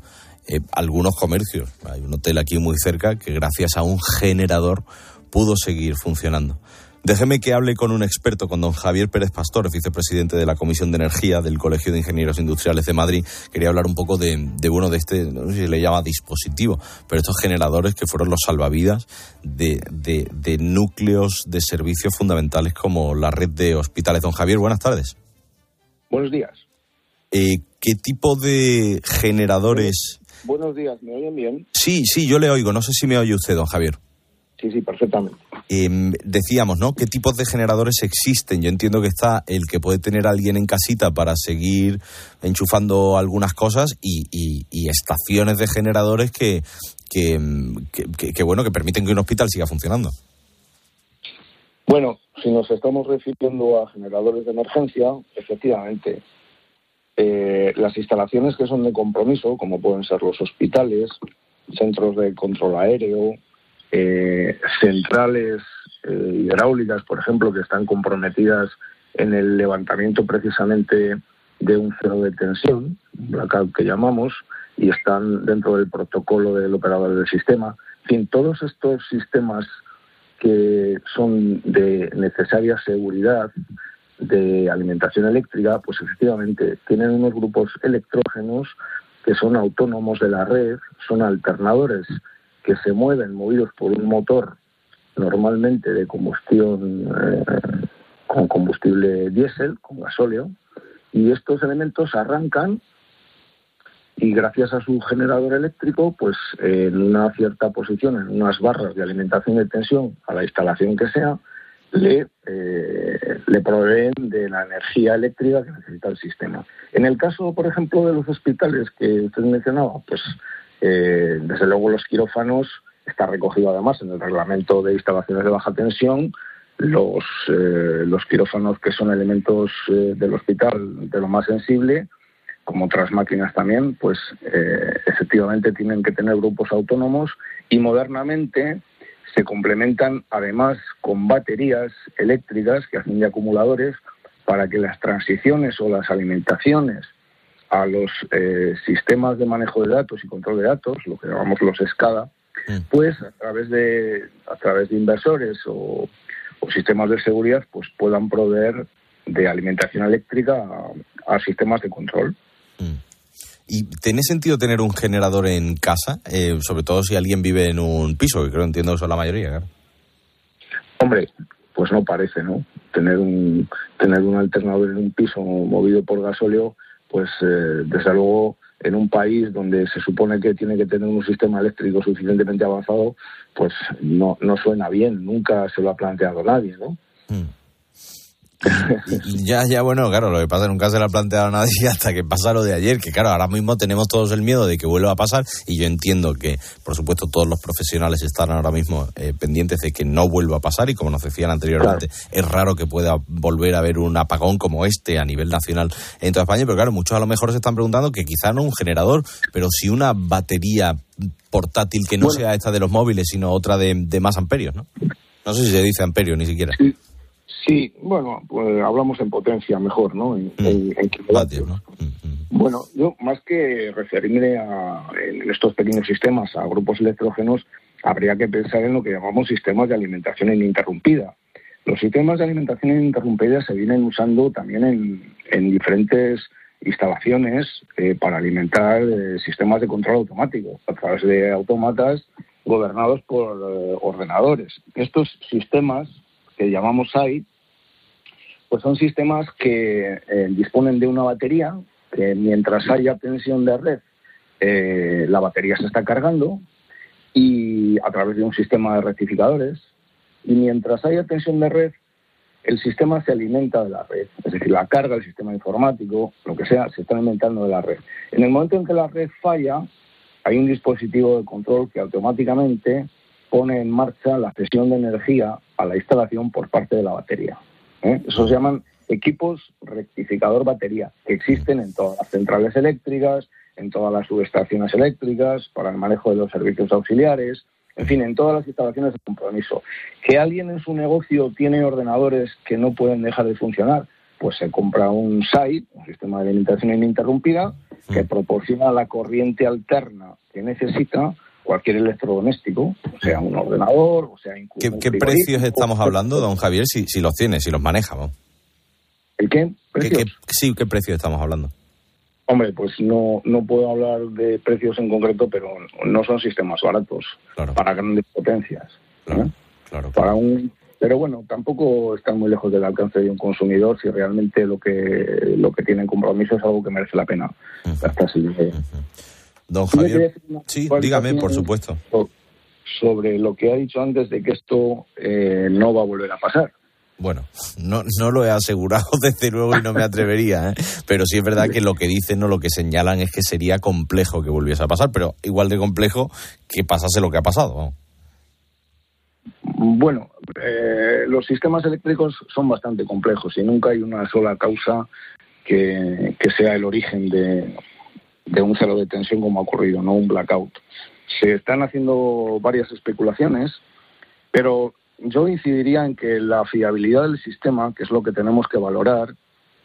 eh, algunos comercios, hay un hotel aquí muy cerca que gracias a un generador pudo seguir funcionando. Déjeme que hable con un experto, con don Javier Pérez Pastor, vicepresidente de la Comisión de Energía del Colegio de Ingenieros Industriales de Madrid. Quería hablar un poco de, de uno de este, no sé si le llama dispositivo, pero estos generadores que fueron los salvavidas de, de, núcleos de servicios fundamentales como la red de hospitales. Don Javier, buenas tardes. Buenos días. Eh, ¿Qué tipo de generadores? Buenos días, ¿me oyen bien? Sí, sí, yo le oigo. No sé si me oye usted, don Javier. Sí, sí, perfectamente. Em, decíamos, ¿no? ¿Qué tipos de generadores existen? Yo entiendo que está el que puede tener alguien en casita para seguir enchufando algunas cosas y, estaciones de generadores que que, bueno, que permiten que un hospital siga funcionando. Bueno, si nos estamos refiriendo a generadores de emergencia, efectivamente, eh, las instalaciones que son de compromiso, como pueden ser los hospitales, centros de control aéreo, eh, centrales eh, hidráulicas, por ejemplo, que están comprometidas en el levantamiento precisamente de un cero de tensión, blackout que llamamos, y están dentro del protocolo del operador del sistema. En fin, todos estos sistemas que son de necesaria seguridad de alimentación eléctrica, pues efectivamente tienen unos grupos electrógenos que son autónomos de la red, son alternadores que se mueven movidos por un motor normalmente de combustión eh, con combustible diésel, con gasóleo, y estos elementos arrancan y gracias a su generador eléctrico, pues en una cierta posición, en unas barras de alimentación de tensión a la instalación que sea, le, eh, le proveen de la energía eléctrica que necesita el sistema. En el caso, por ejemplo, de los hospitales que usted mencionaba, pues eh, desde luego los quirófanos está recogido además en el reglamento de instalaciones de baja tensión los, eh, los quirófanos que son elementos eh, del hospital de lo más sensible, como otras máquinas también, pues efectivamente tienen que tener grupos autónomos y modernamente se complementan además con baterías eléctricas que hacen de acumuladores para que las transiciones o las alimentaciones a los eh, sistemas de manejo de datos y control de datos, lo que llamamos los SCADA, mm. pues a través de a través de inversores o, o sistemas de seguridad pues puedan proveer de alimentación eléctrica a, sistemas de control. Mm. ¿Y tiene sentido tener un generador en casa? Eh, sobre todo si alguien vive en un piso, que creo entiendo que son la mayoría, claro. Hombre, pues no parece, ¿no? Tener un, tener un alternador en un piso movido por gasóleo, pues eh, desde luego en un país donde se supone que tiene que tener un sistema eléctrico suficientemente avanzado, pues no, no suena bien, nunca se lo ha planteado nadie, ¿no? Mm. ya, ya, bueno, claro, lo que pasa nunca se lo ha planteado a nadie hasta que pasa lo de ayer, que claro, ahora mismo tenemos todos el miedo de que vuelva a pasar y yo entiendo que, por supuesto, todos los profesionales están ahora mismo eh, pendientes de que no vuelva a pasar y como nos decían anteriormente, es raro que pueda volver a haber un apagón como este a nivel nacional en toda España, pero claro, muchos a lo mejor se están preguntando que quizá no un generador, pero si una batería portátil que no sea esta de los móviles, sino otra de, de más amperios, ¿no? No sé si se dice amperio ni siquiera. Sí, bueno, pues hablamos en potencia mejor, ¿no? En, mm. Mm, mm. Bueno, yo más que referirme a, en estos pequeños sistemas a grupos electrógenos, habría que pensar en lo que llamamos sistemas de alimentación ininterrumpida. Los sistemas de alimentación ininterrumpida se vienen usando también en, diferentes instalaciones eh, para alimentar eh, sistemas de control automático a través de autómatas gobernados por eh, ordenadores. Estos sistemas que llamamos SAI pues son sistemas que eh, disponen de una batería, que mientras haya tensión de red, eh, la batería se está cargando y a través de un sistema de rectificadores, y mientras haya tensión de red, el sistema se alimenta de la red, es decir, la carga, el sistema informático, lo que sea, se está alimentando de la red. En el momento en que la red falla, hay un dispositivo de control que automáticamente pone en marcha la cesión de energía a la instalación por parte de la batería. ¿eh? Eso se llaman equipos rectificador batería, que existen en todas las centrales eléctricas, en todas las subestaciones eléctricas, para el manejo de los servicios auxiliares, en fin, en todas las instalaciones de compromiso. Que alguien en su negocio tiene ordenadores que no pueden dejar de funcionar, pues se compra un SAI, un sistema de alimentación ininterrumpida, que proporciona la corriente alterna que necesita cualquier electrodoméstico, o sea un ordenador, o sea ¿Qué, ¿Qué precios estamos hablando, don Javier, si, si los tiene, si los manejamos? ¿El qué? ¿Precios? sí, ¿qué precios estamos hablando? Hombre, pues no, no puedo hablar de precios en concreto, pero no son sistemas baratos para grandes potencias. ¿eh? Claro, Para un, pero bueno, tampoco están muy lejos del alcance de un consumidor si realmente lo que lo que tiene compromiso es algo que merece la pena Don Javier. Sí, dígame, por supuesto. Sobre lo que ha dicho antes de que esto eh, no va a volver a pasar. Bueno, no, no lo he asegurado desde luego y no me atrevería, ¿eh? pero sí es verdad que lo que dicen o lo que señalan es que sería complejo que volviese a pasar, pero igual de complejo que pasase lo que ha pasado. Bueno, eh, los sistemas eléctricos son bastante complejos y nunca hay una sola causa que sea el origen de, de un cero de tensión como ha ocurrido, no un blackout. Se están haciendo varias especulaciones, pero yo incidiría en que la fiabilidad del sistema, que es lo que tenemos que valorar,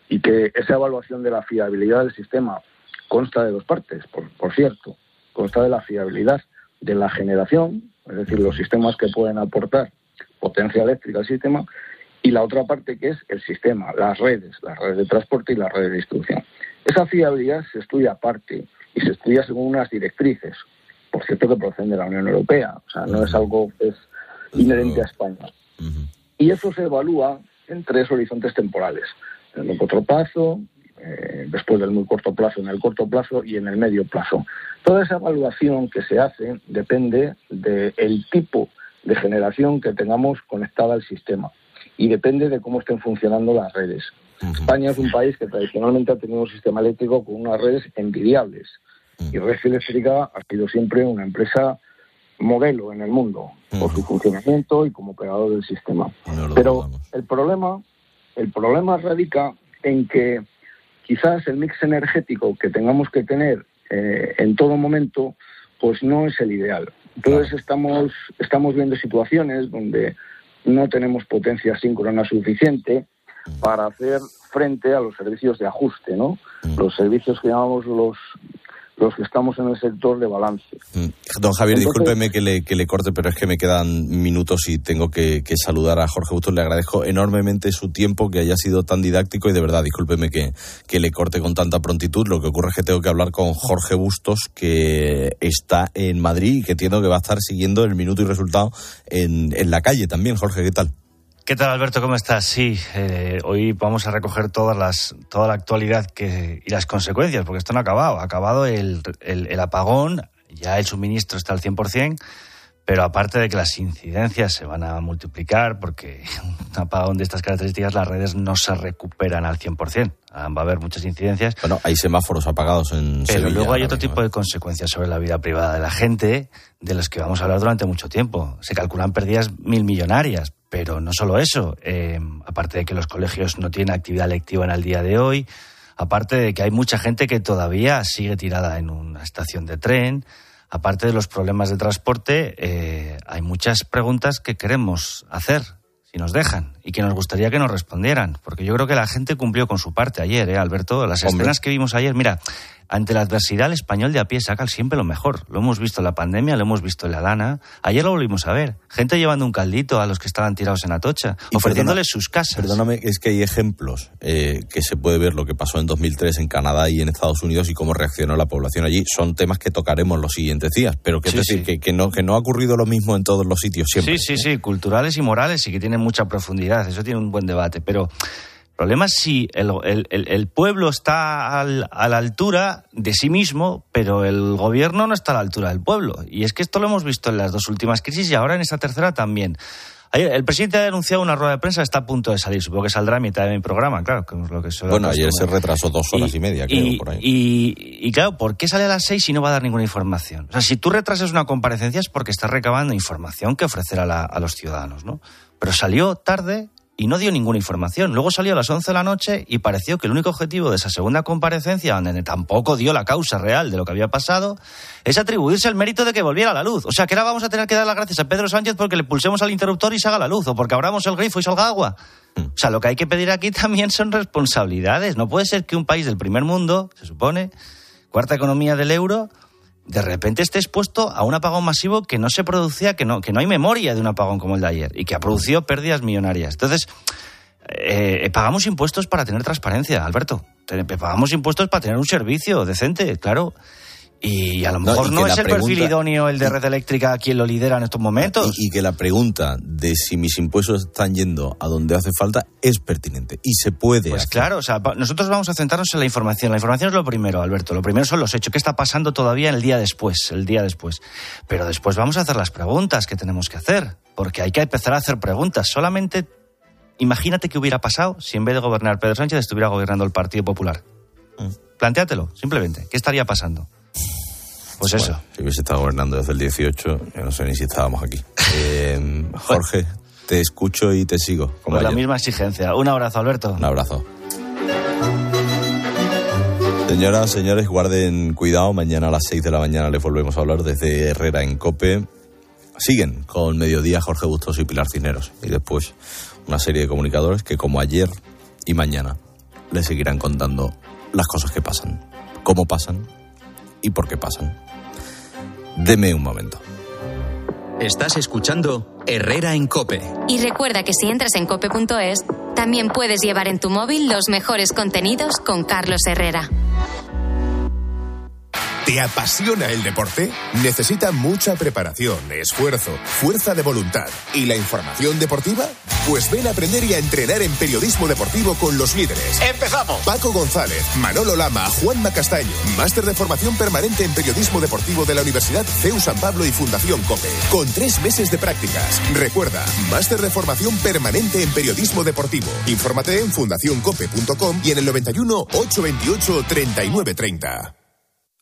y que esa evaluación de la fiabilidad del sistema consta de dos partes, por, por cierto, consta de la fiabilidad de la generación, es decir, los sistemas que pueden aportar potencia eléctrica al sistema, y la otra parte que es el sistema, las redes, las redes de transporte y las redes de distribución. Esa fiabilidad se estudia aparte y se estudia según unas directrices, por cierto que proceden de la Unión Europea, o sea, no es algo que es inherente a España. Y eso se evalúa en tres horizontes temporales, en el corto plazo, eh, después del muy corto plazo, en el corto plazo y en el medio plazo. Toda esa evaluación que se hace depende del tipo de generación que tengamos conectada al sistema y depende de cómo estén funcionando las redes. España es un país que tradicionalmente ha tenido un sistema eléctrico con unas redes envidiables. Y Red Eléctrica ha sido siempre una empresa modelo en el mundo por su funcionamiento y como operador del sistema. Pero el problema, el problema radica en que quizás el mix energético que tengamos que tener eh, en todo momento, pues no es el ideal. Entonces estamos, estamos viendo situaciones donde no tenemos potencia síncrona suficiente, para hacer frente a los servicios de ajuste, ¿no? Mm. Los servicios que llamamos los los que estamos en el sector de balance. Mm. Don Javier, discúlpeme que le, que le corte, pero es que me quedan minutos y tengo que, saludar a Jorge Bustos. Le agradezco enormemente su tiempo, que haya sido tan didáctico y de verdad, discúlpeme que, que le corte con tanta prontitud. Lo que ocurre es que tengo que hablar con Jorge Bustos, que está en Madrid y que entiendo que va a estar siguiendo el minuto y resultado en, en la calle también. Jorge, ¿qué tal? ¿Qué tal, Alberto? ¿Cómo estás? Sí, eh, hoy vamos a recoger todas las, toda la actualidad que, y las consecuencias, porque esto no ha acabado. Ha acabado el, el, apagón, ya el suministro está al 100%, pero aparte de que las incidencias se van a multiplicar, porque un apagón de estas características, las redes no se recuperan al 100%. Ah, va a haber muchas incidencias. Bueno, hay semáforos apagados en Pero luego hay otro tipo de consecuencias sobre la vida privada de la gente, de las que vamos a hablar durante mucho tiempo. Se calculan pérdidas mil millonarias, pero no solo eso, eh, aparte de que los colegios no tienen actividad lectiva en el día de hoy, aparte de que hay mucha gente que todavía sigue tirada en una estación de tren, aparte de los problemas de transporte, eh, hay muchas preguntas que queremos hacer, si nos dejan, y que nos gustaría que nos respondieran, porque yo creo que la gente cumplió con su parte ayer, ¿eh, Alberto? Las escenas que vimos ayer, mira, ante la adversidad, el español de a pie saca siempre lo mejor. Lo hemos visto en la pandemia, lo hemos visto en la lana. Ayer lo volvimos a ver. Gente llevando un caldito a los que estaban tirados en Atocha, y ofreciéndoles sus casas. Perdóname, es que hay ejemplos eh, que se puede ver lo que pasó en 2003 en Canadá y en Estados Unidos y cómo reaccionó la población allí. Son temas que tocaremos los siguientes días, pero que decir que, que, no, que no ha ocurrido lo mismo en todos los sitios siempre. Sí, sí, sí, culturales y morales y que tienen mucha profundidad. Eso tiene un buen debate, pero el problema es si el, pueblo está a la altura de sí mismo, pero el gobierno no está a la altura del pueblo. Y es que esto lo hemos visto en las dos últimas crisis y ahora en esta tercera también. el presidente ha denunciado una rueda de prensa, está a punto de salir. Supongo que saldrá a mitad de mi programa, claro. Que es lo que bueno, ayer se retrasó dos horas y, media, creo, por ahí. Y, claro, ¿por qué sale a las seis y no va a dar ninguna información? O sea, si tú retrasas una comparecencia es porque estás recabando información que ofrecer a, a los ciudadanos, ¿no? Pero salió tarde y no dio ninguna información. Luego salió a las 11 de la noche y pareció que el único objetivo de esa segunda comparecencia, donde tampoco dio la causa real de lo que había pasado, es atribuirse el mérito de que volviera a la luz. O sea, que ahora vamos a tener que dar las gracias a Pedro Sánchez porque le pulsemos al interruptor y salga la luz, o porque abramos el grifo y salga agua. Mm. O sea, lo que hay que pedir aquí también son responsabilidades. No puede ser que un país del primer mundo, se supone, cuarta economía del euro, de repente esté expuesto a un apagón masivo que no se producía, que no, que no hay memoria de un apagón como el de ayer y que ha producido pérdidas millonarias. Entonces, eh, pagamos impuestos para tener transparencia, Alberto. Pagamos impuestos para tener un servicio decente, claro. Y a lo mejor no, es el perfil idóneo el de red eléctrica quien lo lidera en estos momentos. Y, que la pregunta de si mis impuestos están yendo a donde hace falta es pertinente y se puede. Pues claro, o sea, nosotros vamos a centrarnos en la información. La información es lo primero, Alberto. Lo primero son los hechos. ¿Qué está pasando todavía en el día después? El día después. Pero después vamos a hacer las preguntas que tenemos que hacer. Porque hay que empezar a hacer preguntas. Solamente imagínate qué hubiera pasado si en vez de gobernar Pedro Sánchez estuviera gobernando el Partido Popular. Mm. Plantéatelo, simplemente. ¿Qué estaría pasando? Pues eso. si hubiese estado gobernando desde el 18, yo no sé ni si estábamos aquí. Eh, Jorge, te escucho y te sigo. Con la misma exigencia. Un abrazo, Alberto. Un abrazo. Señoras, señores, guarden cuidado. Mañana a las 6 de la mañana les volvemos a hablar desde Herrera en Cope. Siguen con Mediodía Jorge Bustos y Pilar Cineros. Y después una serie de comunicadores que, como ayer y mañana, les seguirán contando las cosas que pasan, cómo pasan y por qué pasan. Deme un momento. Estás escuchando Herrera en Cope. Y recuerda que si entras en cope.es, también puedes llevar en tu móvil los mejores contenidos con Carlos Herrera. ¿Te apasiona el deporte? Necesita mucha preparación, esfuerzo, fuerza de voluntad y la información deportiva. Pues ven a aprender y a entrenar en periodismo deportivo con los líderes. ¡Empezamos! Paco González, Manolo Lama, Juan Macastaño. Máster de formación permanente en periodismo deportivo de la Universidad CEU San Pablo y Fundación COPE. Con tres meses de prácticas. Recuerda, máster de formación permanente en periodismo deportivo. Infórmate en fundacioncope.com y en el 91 828 3930.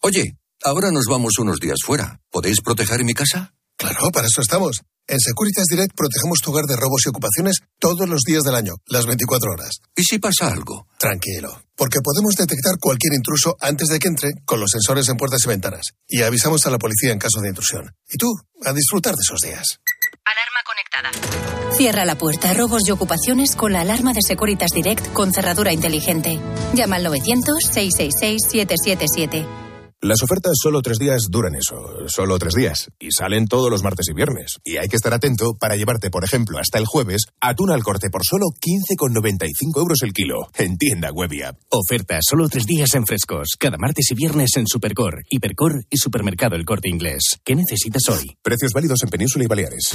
Oye, ahora nos vamos unos días fuera. ¿Podéis proteger mi casa? Claro, para eso estamos. En Securitas Direct protegemos tu hogar de robos y ocupaciones todos los días del año, las 24 horas. ¿Y si pasa algo? Tranquilo, porque podemos detectar cualquier intruso antes de que entre con los sensores en puertas y ventanas. Y avisamos a la policía en caso de intrusión. Y tú, a disfrutar de esos días. Alarma conectada. Cierra la puerta a robos y ocupaciones con la alarma de Securitas Direct con cerradura inteligente. Llama al 900 666 777. Las ofertas solo tres días duran eso, solo tres días, y salen todos los martes y viernes. Y hay que estar atento para llevarte, por ejemplo, hasta el jueves, atún al corte por solo 15,95 euros el kilo, en tienda web y app. Ofertas solo tres días en frescos, cada martes y viernes en Supercor, Hipercor y Supermercado El Corte Inglés. ¿Qué necesitas hoy? Precios válidos en Península y Baleares.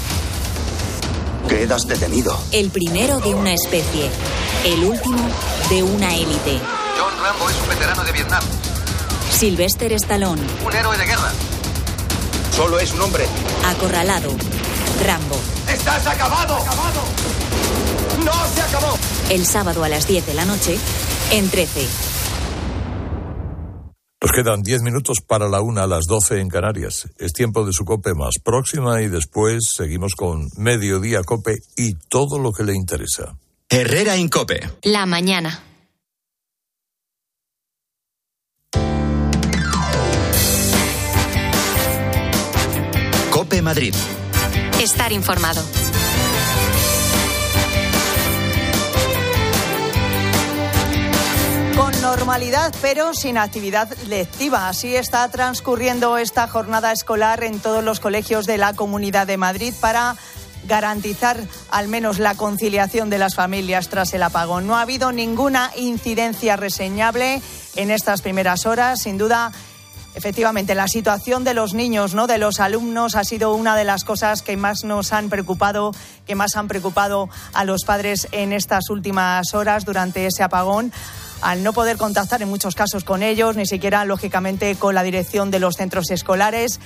Quedas detenido. El primero de una especie, el último de una élite. John Rambo es un veterano de Vietnam. Sylvester Stallone. Un héroe de guerra. Solo es un hombre. Acorralado. Rambo. ¡Estás acabado! ¡Acabado! ¡No se acabó! El sábado a las 10 de la noche, en 13. Nos quedan 10 minutos para la una a las 12 en Canarias. Es tiempo de su cope más próxima y después seguimos con Mediodía Cope y todo lo que le interesa. Herrera Incope. La mañana. Madrid. Estar informado. Con normalidad, pero sin actividad lectiva. Así está transcurriendo esta jornada escolar en todos los colegios de la Comunidad de Madrid para garantizar al menos la conciliación de las familias tras el apagón. No ha habido ninguna incidencia reseñable en estas primeras horas. Sin duda, Efectivamente, la situación de los niños, ¿no? de los alumnos, ha sido una de las cosas que más nos han preocupado, que más han preocupado a los padres en estas últimas horas durante ese apagón al no poder contactar en muchos casos con ellos, ni siquiera, lógicamente, con la dirección de los centros escolares.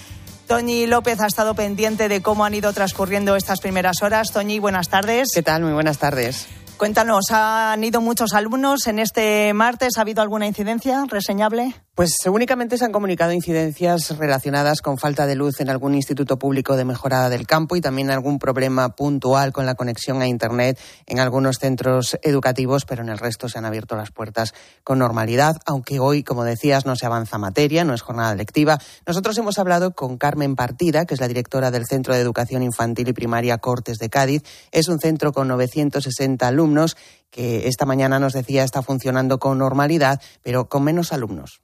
Toñi López ha estado pendiente de cómo han ido transcurriendo estas primeras horas. Toñi, buenas tardes. ¿Qué tal? Muy buenas tardes. Cuéntanos, ¿han ido muchos alumnos en este martes? ¿Ha habido alguna incidencia reseñable? Pues únicamente se han comunicado incidencias relacionadas con falta de luz en algún instituto público de mejorada del campo y también algún problema puntual con la conexión a Internet en algunos centros educativos, pero en el resto se han abierto las puertas con normalidad, aunque hoy, como decías, no se avanza materia, no es jornada lectiva. Nosotros hemos hablado con Carmen Partida, que es la directora del Centro de Educación Infantil y Primaria Cortes de Cádiz. Es un centro con 960 alumnos que esta mañana nos decía está funcionando con normalidad, pero con menos alumnos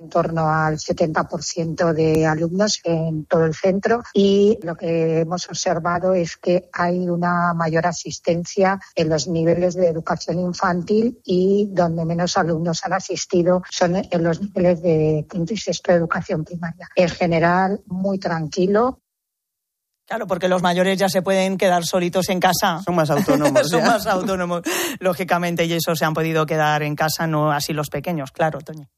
en torno al 70% de alumnos en todo el centro y lo que hemos observado es que hay una mayor asistencia en los niveles de educación infantil y donde menos alumnos han asistido son en los niveles de quinto y sexto de educación primaria. En general, muy tranquilo. Claro, porque los mayores ya se pueden quedar solitos en casa. Son más autónomos. Son más autónomos, lógicamente, y eso se han podido quedar en casa, no así los pequeños, claro, Toño.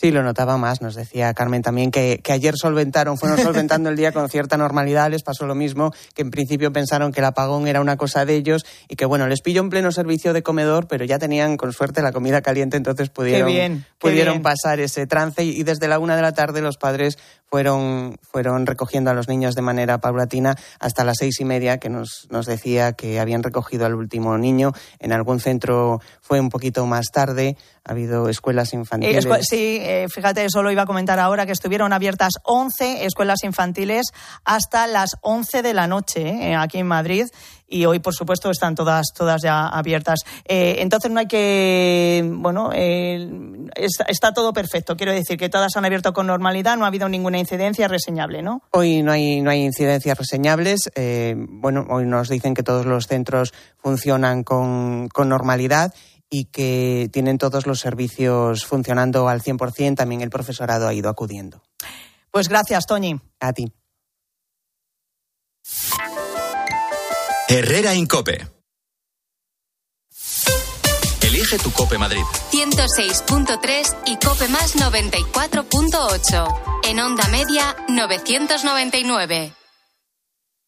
Sí, lo notaba más. Nos decía Carmen también que, que, ayer solventaron, fueron solventando el día con cierta normalidad. Les pasó lo mismo, que en principio pensaron que el apagón era una cosa de ellos y que, bueno, les pilló en pleno servicio de comedor, pero ya tenían con suerte la comida caliente, entonces pudieron, pudieron pasar ese trance y, y desde la una de la tarde los padres fueron, fueron recogiendo a los niños de manera paulatina hasta las seis y media, que nos, nos decía que habían recogido al último niño. En algún centro fue un poquito más tarde. Ha habido escuelas infantiles. sí, eh, fíjate, eso lo iba a comentar ahora, que estuvieron abiertas 11 escuelas infantiles hasta las 11 de la noche eh, aquí en Madrid y hoy, por supuesto, están todas, todas ya abiertas. Eh, entonces no hay que, bueno, está, todo perfecto. Quiero decir que todas han abierto con normalidad, no ha habido ninguna incidencia reseñable, ¿no? Hoy no hay, no hay incidencias reseñables. bueno, hoy nos dicen que todos los centros funcionan con, con normalidad y que tienen todos los servicios funcionando al 100%. También el profesorado ha ido acudiendo. Pues gracias, Toñi. A ti. Herrera Incope. Elige tu Cope Madrid. 106.3 y Cope Más 94.8. En onda media 999.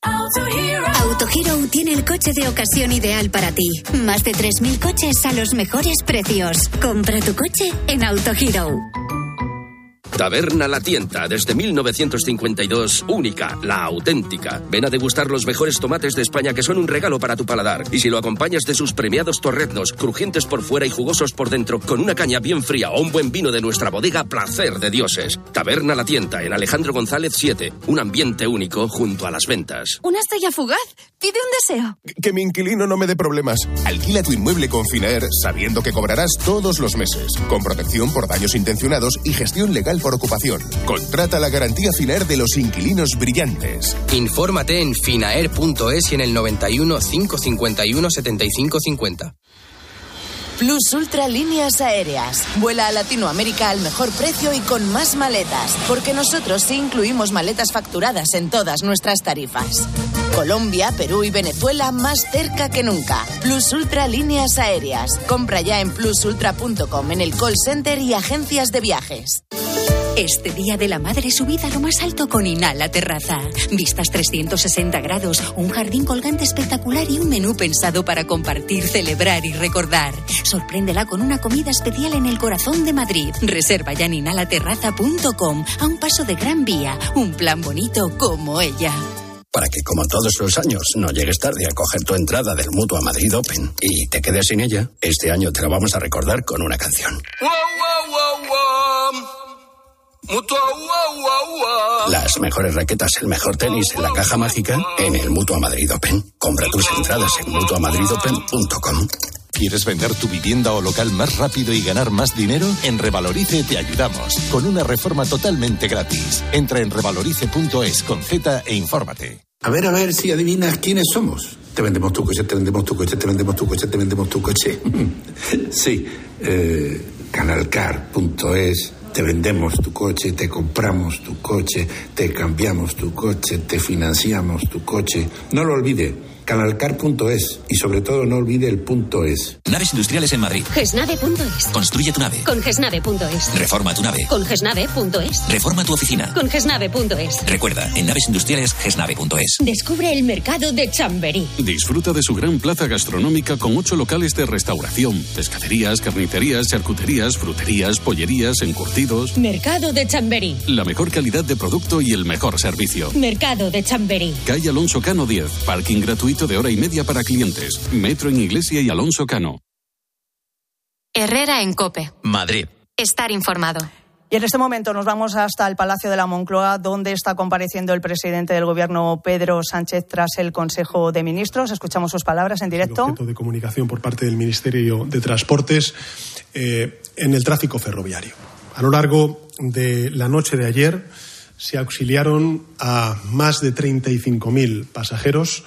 Autohero tiene el coche de ocasión ideal para ti. Más de 3.000 coches a los mejores precios. Compra tu coche en Autohero. Taberna La Tienta, desde 1952, única, la auténtica. Ven a degustar los mejores tomates de España que son un regalo para tu paladar. Y si lo acompañas de sus premiados torreznos, crujientes por fuera y jugosos por dentro, con una caña bien fría o un buen vino de nuestra bodega, placer de dioses. Taberna La Tienta, en Alejandro González 7, un ambiente único junto a las ventas. ¿Una estrella fugaz? Pide un deseo. Que mi inquilino no me dé problemas. Alquila tu inmueble con Finaer sabiendo que cobrarás todos los meses. Con protección por daños intencionados y gestión legal por ocupación. Contrata la garantía Finaer de los inquilinos brillantes. Infórmate en finaer.es y en el 91 551 7550. Plus Ultra Líneas Aéreas. Vuela a Latinoamérica al mejor precio y con más maletas, porque nosotros sí incluimos maletas facturadas en todas nuestras tarifas. Colombia, Perú y Venezuela más cerca que nunca. Plus Ultra Líneas Aéreas. Compra ya en plusultra.com en el call center y agencias de viajes. Este día de la madre subida a lo más alto con Inhala Terraza. Vistas 360 grados, un jardín colgante espectacular y un menú pensado para compartir, celebrar y recordar. Sorpréndela con una comida especial en el corazón de Madrid. Reserva ya en inhalaterraza.com a un paso de Gran Vía. Un plan bonito como ella. Para que, como todos los años, no llegues tarde a coger tu entrada del Mutua Madrid Open y te quedes sin ella, este año te la vamos a recordar con una canción. Las mejores raquetas, el mejor tenis en la caja mágica en el Mutua Madrid Open. Compra tus entradas en mutuamadridopen.com. ¿Quieres vender tu vivienda o local más rápido y ganar más dinero? En Revalorice te ayudamos con una reforma totalmente gratis. Entra en revalorice.es con Z e infórmate. A ver, a ver si adivinas quiénes somos. Te vendemos tu coche, te vendemos tu coche, te vendemos tu coche, te vendemos tu coche. sí, eh, canalcar.es te vendemos tu coche, te compramos tu coche, te cambiamos tu coche, te financiamos tu coche. No lo olvide. Canalcar.es y sobre todo no olvide el punto es. Naves industriales en Madrid. Gesnave.es. Construye tu nave. Con Gesnave.es. Reforma tu nave. Con Gesnave.es. Reforma tu oficina. Con Gesnave.es. Recuerda, en naves industriales Gesnave.es. Descubre el mercado de Chamberí. Disfruta de su gran plaza gastronómica con ocho locales de restauración, pescaderías, carnicerías, charcuterías, fruterías, pollerías, encurtidos. Mercado de Chamberí. La mejor calidad de producto y el mejor servicio. Mercado de Chamberí. Calle Alonso Cano 10. Parking gratuito de hora y media para clientes. Metro en Iglesia y Alonso Cano. Herrera en Cope. Madrid. Estar informado. Y en este momento nos vamos hasta el Palacio de la Moncloa, donde está compareciendo el presidente del Gobierno, Pedro Sánchez, tras el Consejo de Ministros. Escuchamos sus palabras en directo. El objeto de comunicación por parte del Ministerio de Transportes eh, en el tráfico ferroviario. A lo largo de la noche de ayer se auxiliaron a más de 35.000 pasajeros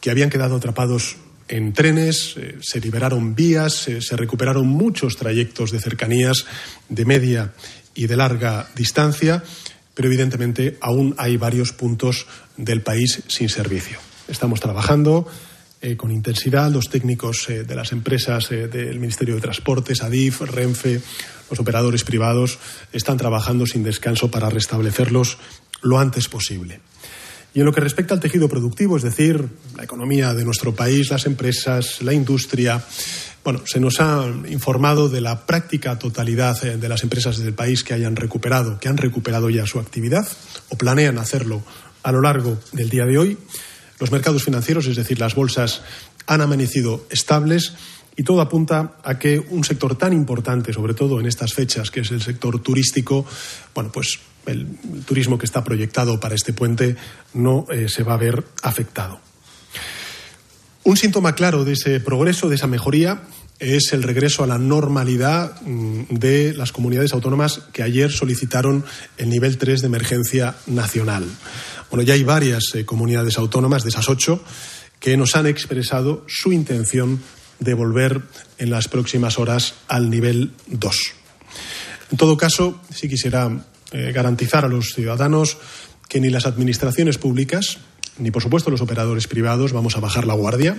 que habían quedado atrapados en trenes, eh, se liberaron vías, eh, se recuperaron muchos trayectos de cercanías de media y de larga distancia, pero evidentemente aún hay varios puntos del país sin servicio. Estamos trabajando eh, con intensidad los técnicos de las empresas del Ministerio de Transportes, ADIF, Renfe, los operadores privados están trabajando sin descanso para restablecerlos lo antes posible. Y en lo que respecta al tejido productivo, es decir, la economía de nuestro país, las empresas, la industria, bueno, se nos ha informado de la práctica totalidad eh, de las empresas del país que hayan recuperado, que han recuperado ya su actividad o planean hacerlo a lo largo del día de hoy. Los mercados financieros, es decir, las bolsas, han amanecido estables y todo apunta a que un sector tan importante, sobre todo en estas fechas, que es el sector turístico, bueno, pues el, turismo que está proyectado para este puente no eh, se va a ver afectado. Un síntoma claro de ese progreso, de esa mejoría, es el regreso a la normalidad mm, de las comunidades autónomas que ayer solicitaron el nivel 3 de emergencia nacional. Bueno, ya hay varias eh, comunidades autónomas de esas ocho que nos han expresado su intención de volver en las próximas horas al nivel 2. En todo caso, sí quisiera eh, garantizar a los ciudadanos que ni las administraciones públicas, ni por supuesto los operadores privados vamos a bajar la guardia,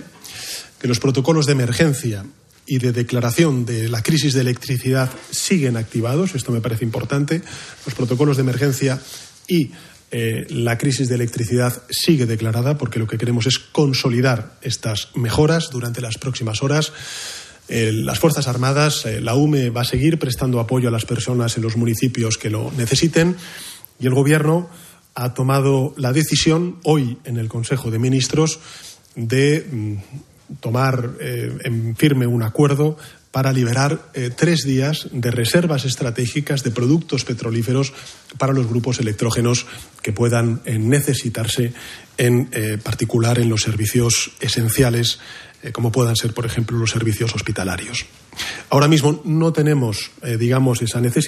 que los protocolos de emergencia y de declaración de la crisis de electricidad siguen activados, esto me parece importante, los protocolos de emergencia y eh, la crisis de electricidad sigue declarada porque lo que queremos es consolidar estas mejoras durante las próximas horas. Las Fuerzas Armadas, eh, la UME va a seguir prestando apoyo a las personas en los municipios que lo necesiten y el Gobierno ha tomado la decisión hoy en el Consejo de Ministros de mm, tomar eh, en firme un acuerdo para liberar eh, tres días de reservas estratégicas de productos petrolíferos para los grupos electrógenos que puedan eh, necesitarse, en eh, particular en los servicios esenciales, como puedan ser, por ejemplo, los servicios hospitalarios. Ahora mismo no tenemos, digamos, esa necesidad.